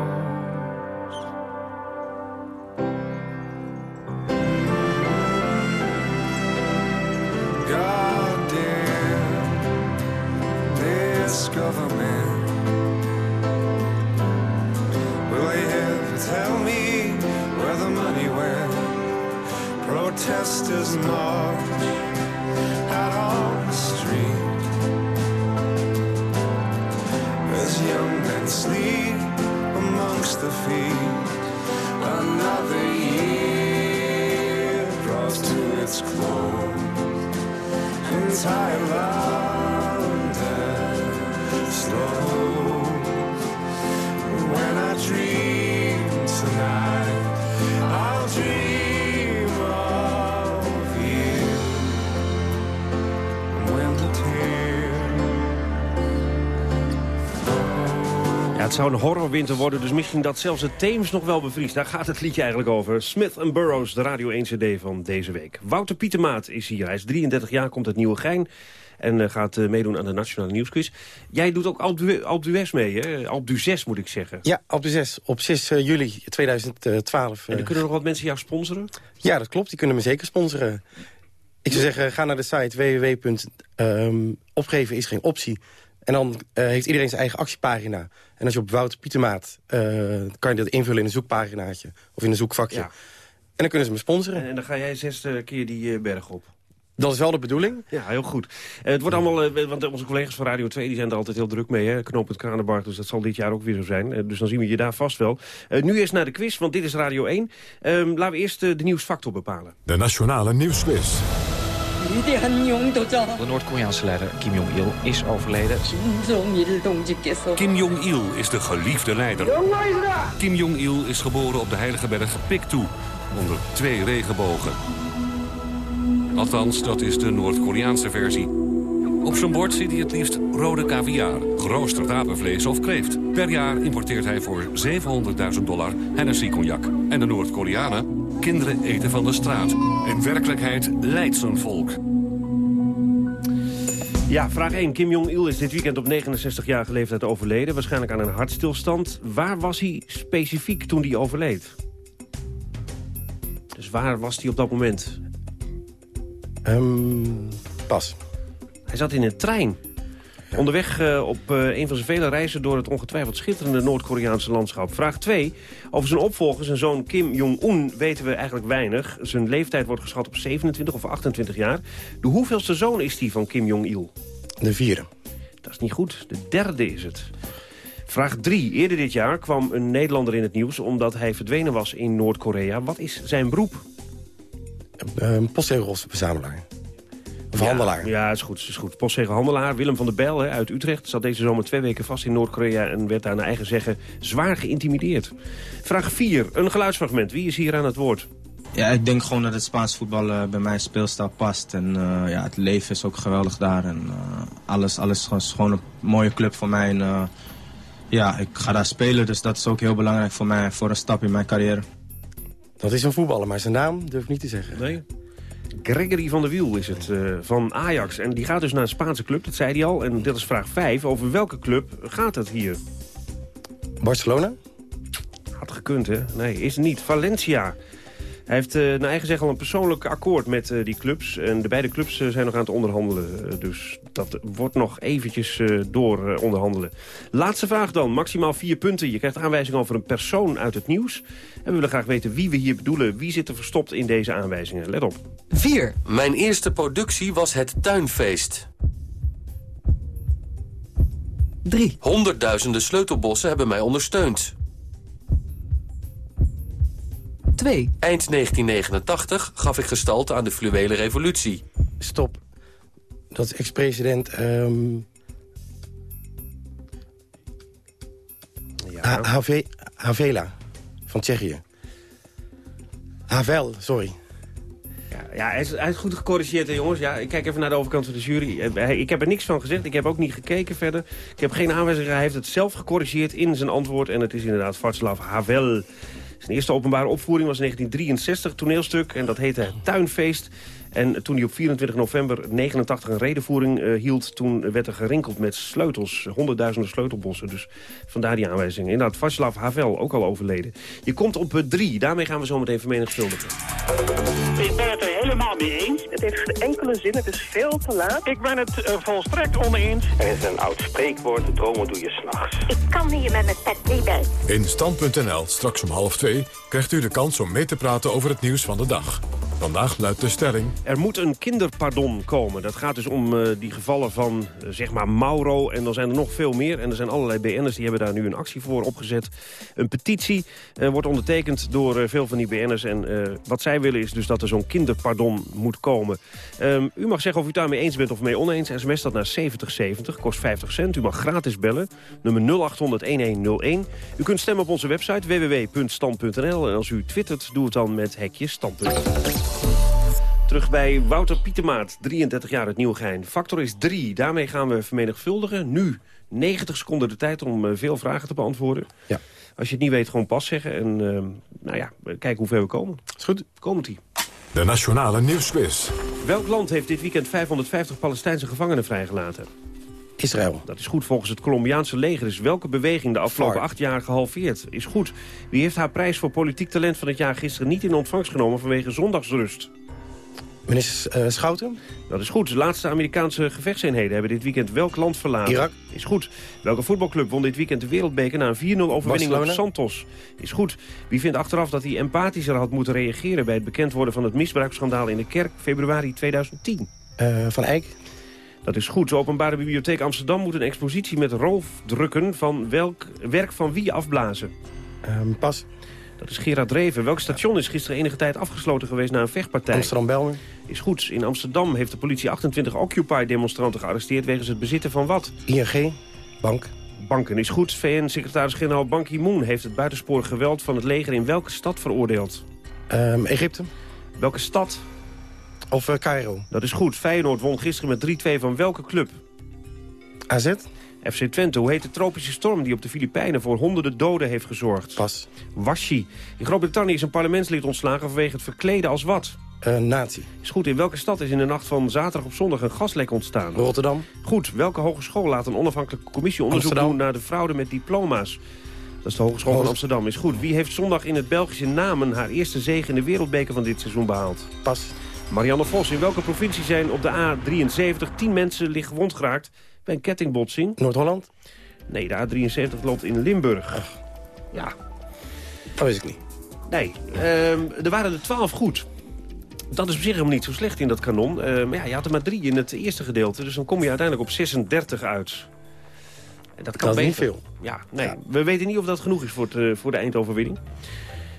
Zou een horrorwinter worden, dus misschien dat zelfs het Theems nog wel bevriest. Daar gaat het liedje eigenlijk over. Smith Burroughs, de Radio 1 CD van deze week. Wouter Pietermaat is hier. Hij is 33 jaar, komt uit Nieuwegein. En eh, gaat eh, meedoen aan de Nationale Nieuwsquiz. Jij doet ook Alp du- Alp d'Huez mee, hè? Alp d'Huez moet ik zeggen. Ja, op de 6, op 6 eh, juli 2012. En dan kunnen nog wat mensen jou sponsoren? Ja, dat klopt. Die kunnen me zeker sponsoren. Ik zou zeggen, ga naar de site www.opgeven is geen optie. En dan eh, heeft iedereen zijn eigen actiepagina. En als je op Wouter Pietermaat, eh, kan je dat invullen in een zoekpaginaatje. Of in een zoekvakje. Ja. En dan kunnen ze me sponsoren. En dan ga jij zes eh, keer die eh, berg op. Dat is wel de bedoeling. Ja, heel goed. Het wordt allemaal, want onze collega's van Radio 2 die zijn er altijd heel druk mee. Hè? Knooppunt Kranenbark, dus dat zal dit jaar ook weer zo zijn. Dus dan zien we je daar vast wel. Eh, nu eerst naar de quiz, want dit is Radio 1. Ehm, laten we eerst de nieuwsfactor bepalen. De Nationale Nieuwsquiz. De Noord-Koreaanse leider Kim Jong-il is overleden. Kim Jong-il is de geliefde leider. Kim Jong-il is geboren op de heilige berg Piktu, onder twee regenbogen. Althans, dat is de Noord-Koreaanse versie. Op zijn bord ziet hij het liefst rode caviar, geroosterd apenvlees of kreeft. Per jaar importeert hij voor 700.000 dollar Hennessy-cognac. En de Noord-Koreanen, kinderen eten van de straat. In werkelijkheid leidt zijn volk. Ja, vraag 1. Kim Jong-il is dit weekend op 69-jarige leeftijd overleden. Waarschijnlijk aan een hartstilstand. Waar was hij specifiek toen hij overleed? Dus waar was hij op dat moment? Ehm, pas. Hij zat in een trein. Onderweg eh, op eh, een van zijn vele reizen door het ongetwijfeld schitterende Noord-Koreaanse landschap. Vraag 2. Over zijn opvolger, zijn zoon Kim Jong-un, weten we eigenlijk weinig. Zijn leeftijd wordt geschat op 27 of 28 jaar. De hoeveelste zoon is die van Kim Jong-il? De vierde. Dat is niet goed. De derde is het. Vraag 3. Eerder dit jaar kwam een Nederlander in het nieuws... omdat hij verdwenen was in Noord-Korea. Wat is zijn beroep? Um, postzegelverzamelaar. Of handelaar. Ja, is goed. Is goed. Postzegelhandelaar Willem van der Bijl hè, uit Utrecht... zat deze zomer twee weken vast in Noord-Korea... en werd daar naar eigen zeggen zwaar geïntimideerd. Vraag 4. Een geluidsfragment. Wie is hier aan het woord? Ja, ik denk gewoon dat het Spaans voetbal eh, bij mijn speelstijl past. En eh, ja, het leven is ook geweldig daar. En eh, alles, alles is gewoon een mooie club voor mij. En, eh, ja, ik ga daar spelen, dus dat is ook heel belangrijk voor mij. Voor een stap in mijn carrière. Dat is een voetballer, maar zijn naam durf ik niet te zeggen. Nee? Gregory van der Wiel is het, eh, van Ajax. En die gaat dus naar een Spaanse club, dat zei hij al. En dit is vraag 5. Over welke club gaat het hier? Barcelona? Had gekund, hè? Nee, is het niet. Valencia. Hij heeft uh, naar eigen zeggen al een persoonlijk akkoord met uh, die clubs. En de beide clubs uh, zijn nog aan het onderhandelen. dus dat wordt nog eventjes door onderhandelen. Laatste vraag dan. Maximaal vier punten. Je krijgt aanwijzingen over een persoon uit het nieuws. En we willen graag weten wie we hier bedoelen. Wie zit er verstopt in deze aanwijzingen? Let op. 4. Mijn eerste productie was het tuinfeest. 3. Honderdduizenden sleutelbossen hebben mij ondersteund. 2. Eind 1989 gaf ik gestalte aan de fluwele revolutie. Stop. Dat is ex-president... Um... Ja. Havela van Tsjechië. Havel, sorry. Ja, ja hij, is, hij is goed gecorrigeerd, hè, jongens. Ja, ik kijk even naar de overkant van de jury. Eh, hij- Ik heb er niks van gezegd. Ik heb ook niet gekeken verder. Ik heb geen aanwijzing. Hij heeft het zelf gecorrigeerd in zijn antwoord. En het is inderdaad Václav Havel. Zijn eerste openbare opvoering was 1963, toneelstuk. En dat heette Het Tuinfeest. En toen hij op 24 november 89 een redenvoering eh, hield... toen werd er gerinkeld met sleutels, honderdduizenden sleutelbossen. Dus vandaar die aanwijzing. Inderdaad, Václav Havel, ook al overleden. Je komt op eh, drie, daarmee gaan we zo meteen vermenigvuldigen. Helemaal mee eens. Het heeft geen enkele zin, het is veel te laat. Ik ben het eh, volstrekt oneens. Er is een oud spreekwoord, dromen doe je s'nachts. Ik kan hier met mijn pet niet bij. In Stand.nl, straks om half twee, krijgt u de kans om mee te praten over het nieuws van de dag. Vandaag luidt de stelling... Er moet een kinderpardon komen. Dat gaat dus om eh, die gevallen van, eh, zeg maar, Mauro. En er zijn er nog veel meer. En er zijn allerlei BN'ers die hebben daar nu een actie voor opgezet. Een petitie eh, wordt ondertekend door eh, veel van die BN'ers. En eh, wat zij willen is dus dat er zo'n kinderpardon moet komen. Ehm, u mag zeggen of u het daarmee eens bent of mee oneens. SMS dat naar 7070, kost 50 cent. U mag gratis bellen, nummer 0800-1101. U kunt stemmen op onze website www.stand.nl. En als u twittert, doe het dan met hekje standpunt. Terug bij Wouter Pietermaat, 33 jaar uit Nieuwegein. Factor is 3, daarmee gaan we vermenigvuldigen. Nu 90 seconden de tijd om eh, veel vragen te beantwoorden. Ja. Als je het niet weet, gewoon pas zeggen. En eh, nou ja, kijken hoe ver we komen. Is goed. Komt-ie. De Nationale Nieuwsquiz. Welk land heeft dit weekend 550 Palestijnse gevangenen vrijgelaten? Israël. Dat is goed. Volgens het Colombiaanse leger is welke beweging de afgelopen acht jaar gehalveerd? Is goed. Wie heeft haar prijs voor politiek talent van het jaar gisteren niet in ontvangst genomen vanwege zondagsrust? Meneer eh, Schouten? Dat is goed. De laatste Amerikaanse gevechtseenheden hebben dit weekend welk land verlaten? Irak. Is goed. Welke voetbalclub won dit weekend de wereldbeker na een 4-0 overwinning op. Santos? Is goed. Wie vindt achteraf dat hij empathischer had moeten reageren... bij het bekend worden van het misbruiksschandaal in de kerk februari 2010? Eh, van Eyck? Dat is goed. De Openbare Bibliotheek Amsterdam moet een expositie met roofdrukken van welk werk van wie afblazen? Ehm, pas. Dat is Gerard Dreven. Welk station is gisteren enige tijd afgesloten geweest na een vechtpartij? Amsterdam-Belmer? Is goed. In Amsterdam heeft de politie 28 Occupy-demonstranten gearresteerd... wegens het bezitten van wat? ING? Bank? Banken is goed. VN-secretaris-generaal Ban Ki-moon heeft het buitensporig geweld van het leger in welke stad veroordeeld? Ehm, Egypte? Welke stad? Of eh, Cairo? Dat is goed. Feyenoord won gisteren met 3-2 van welke club? AZ? FC Twente. Hoe heet de tropische storm die op de Filipijnen voor honderden doden heeft gezorgd? Pas. Washi. In Groot-Brittannië is een parlementslid ontslagen vanwege het verkleden als wat? Uh, nazi. Is goed. In welke stad is in de nacht van zaterdag op zondag een gaslek ontstaan? Rotterdam. Goed. Welke hogeschool laat een onafhankelijke commissie onderzoek Amsterdam. doen naar de fraude met diploma's? Dat is de Hogeschool van Amsterdam. Is goed. Wie heeft zondag in het Belgische Namen haar eerste zege in de wereldbeker van dit seizoen behaald? Pas. Marianne Vos. In welke provincie zijn op de A73 tien mensen licht gewond geraakt bij een kettingbotsing? Noord-Holland? Nee, de A73 loopt in Limburg. Ja. Dat wist ik niet. Nee, ehm, er waren er twaalf goed. Dat is op zich helemaal niet zo slecht in dat kanon. Eh, maar ja, je had er maar drie in het eerste gedeelte. Dus dan kom je uiteindelijk op 36 uit. En dat kan Dat is niet veel. Ja, nee. We weten niet of dat genoeg is voor, het, eh, voor de eindoverwinning.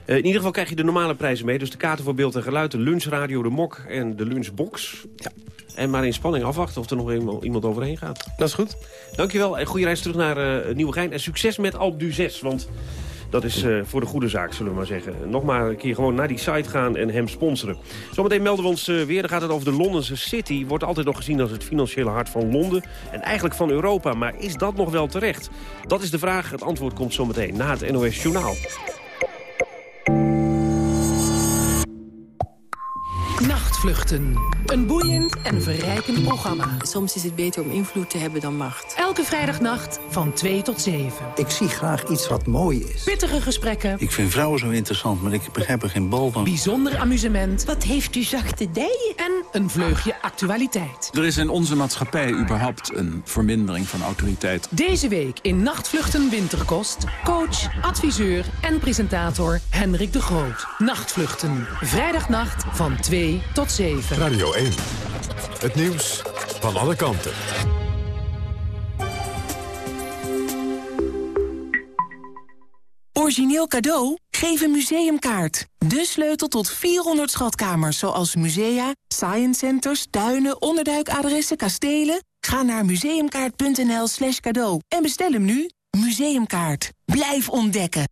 Eh, in ieder geval krijg je de normale prijzen mee. Dus de kaarten voor beeld en geluid, de lunchradio, de mok en de lunchbox. Ja. En maar in spanning afwachten of er nog eenmaal iemand overheen gaat. Dat is goed. Dankjewel en goede reis terug naar uh, Nieuwegein. En succes met Alp du 6, want dat is uh, voor de goede zaak, zullen we maar zeggen. Nog maar een keer gewoon naar die site gaan en hem sponsoren. Zometeen melden we ons uh, weer. Dan gaat het over de Londense City. Wordt altijd nog gezien als het financiële hart van Londen. En eigenlijk van Europa. Maar is dat nog wel terecht? Dat is de vraag. Het antwoord komt zometeen na het NOS Journaal. Nachtvluchten. Een boeiend en verrijkend programma. Soms is het beter om invloed te hebben dan macht. Elke vrijdagnacht van 2 tot 7. Ik zie graag iets wat mooi is. Pittige gesprekken. Ik vind vrouwen zo interessant, maar ik begrijp er geen bal van. Bijzonder amusement. Wat heeft u zachte dijen? En een vleugje actualiteit. Er is in onze maatschappij überhaupt een vermindering van autoriteit. Deze week in Nachtvluchten Winterkost... coach, adviseur en presentator Hendrik de Groot. Nachtvluchten. Vrijdagnacht van 2 tot 7. Radio 1. Het nieuws van alle kanten. Origineel cadeau? Geef een museumkaart. De sleutel tot 400 schatkamers, zoals musea, science centers, tuinen, onderduikadressen, kastelen. Ga naar museumkaart.nl slash cadeau en bestel hem nu. Museumkaart. Blijf ontdekken.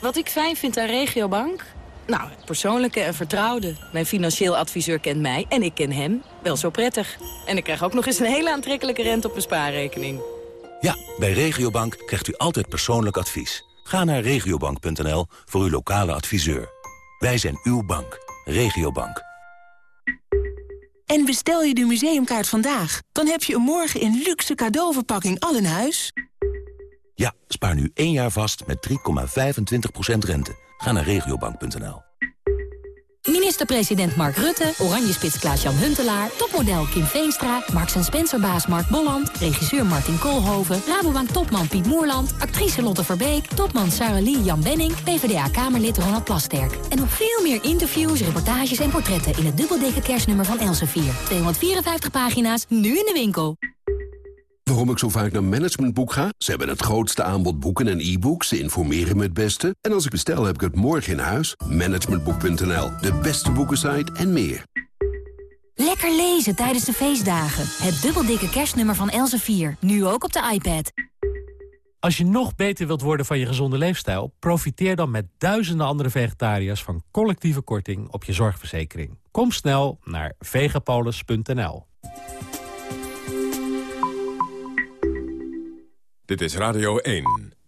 Wat ik fijn vind aan Regiobank... Nou, persoonlijke en vertrouwde. Mijn financieel adviseur kent mij en ik ken hem wel zo prettig. En ik krijg ook nog eens een hele aantrekkelijke rente op mijn spaarrekening. Ja, bij Regiobank krijgt u altijd persoonlijk advies. Ga naar regiobank.nl voor uw lokale adviseur. Wij zijn uw bank. Regiobank. En bestel je de museumkaart vandaag, dan heb je een morgen in luxe cadeauverpakking al in huis. Ja, spaar nu één jaar vast met 3,25% rente. Ga naar regiobank.nl. Minister-president Mark Rutte, Oranjespits Klaas-Jan Huntelaar... topmodel Kim Veenstra, Marks Spencer-baas Mark Bolland... regisseur Martin Koolhoven, Rabobank-topman Piet Moerland... actrice Lotte Verbeek, topman Sarah Lee Jan Benning... PvdA-kamerlid Ronald Plasterk. En nog veel meer interviews, reportages en portretten... in het dubbeldikke kerstnummer van Elsevier. 254 pagina's, nu in de winkel. Waarom ik zo vaak naar Managementboek ga? Ze hebben het grootste aanbod boeken en e-books. Ze informeren me het beste. En als ik bestel, heb ik het morgen in huis. Managementboek.nl, de beste boekensite en meer. Lekker lezen tijdens de feestdagen. Het dubbeldikke kerstnummer van Elsevier. Nu ook op de iPad. Als je nog beter wilt worden van je gezonde leefstijl... profiteer dan met duizenden andere vegetariërs... van collectieve korting op je zorgverzekering. Kom snel naar vegapolis.nl. Dit is Radio 1.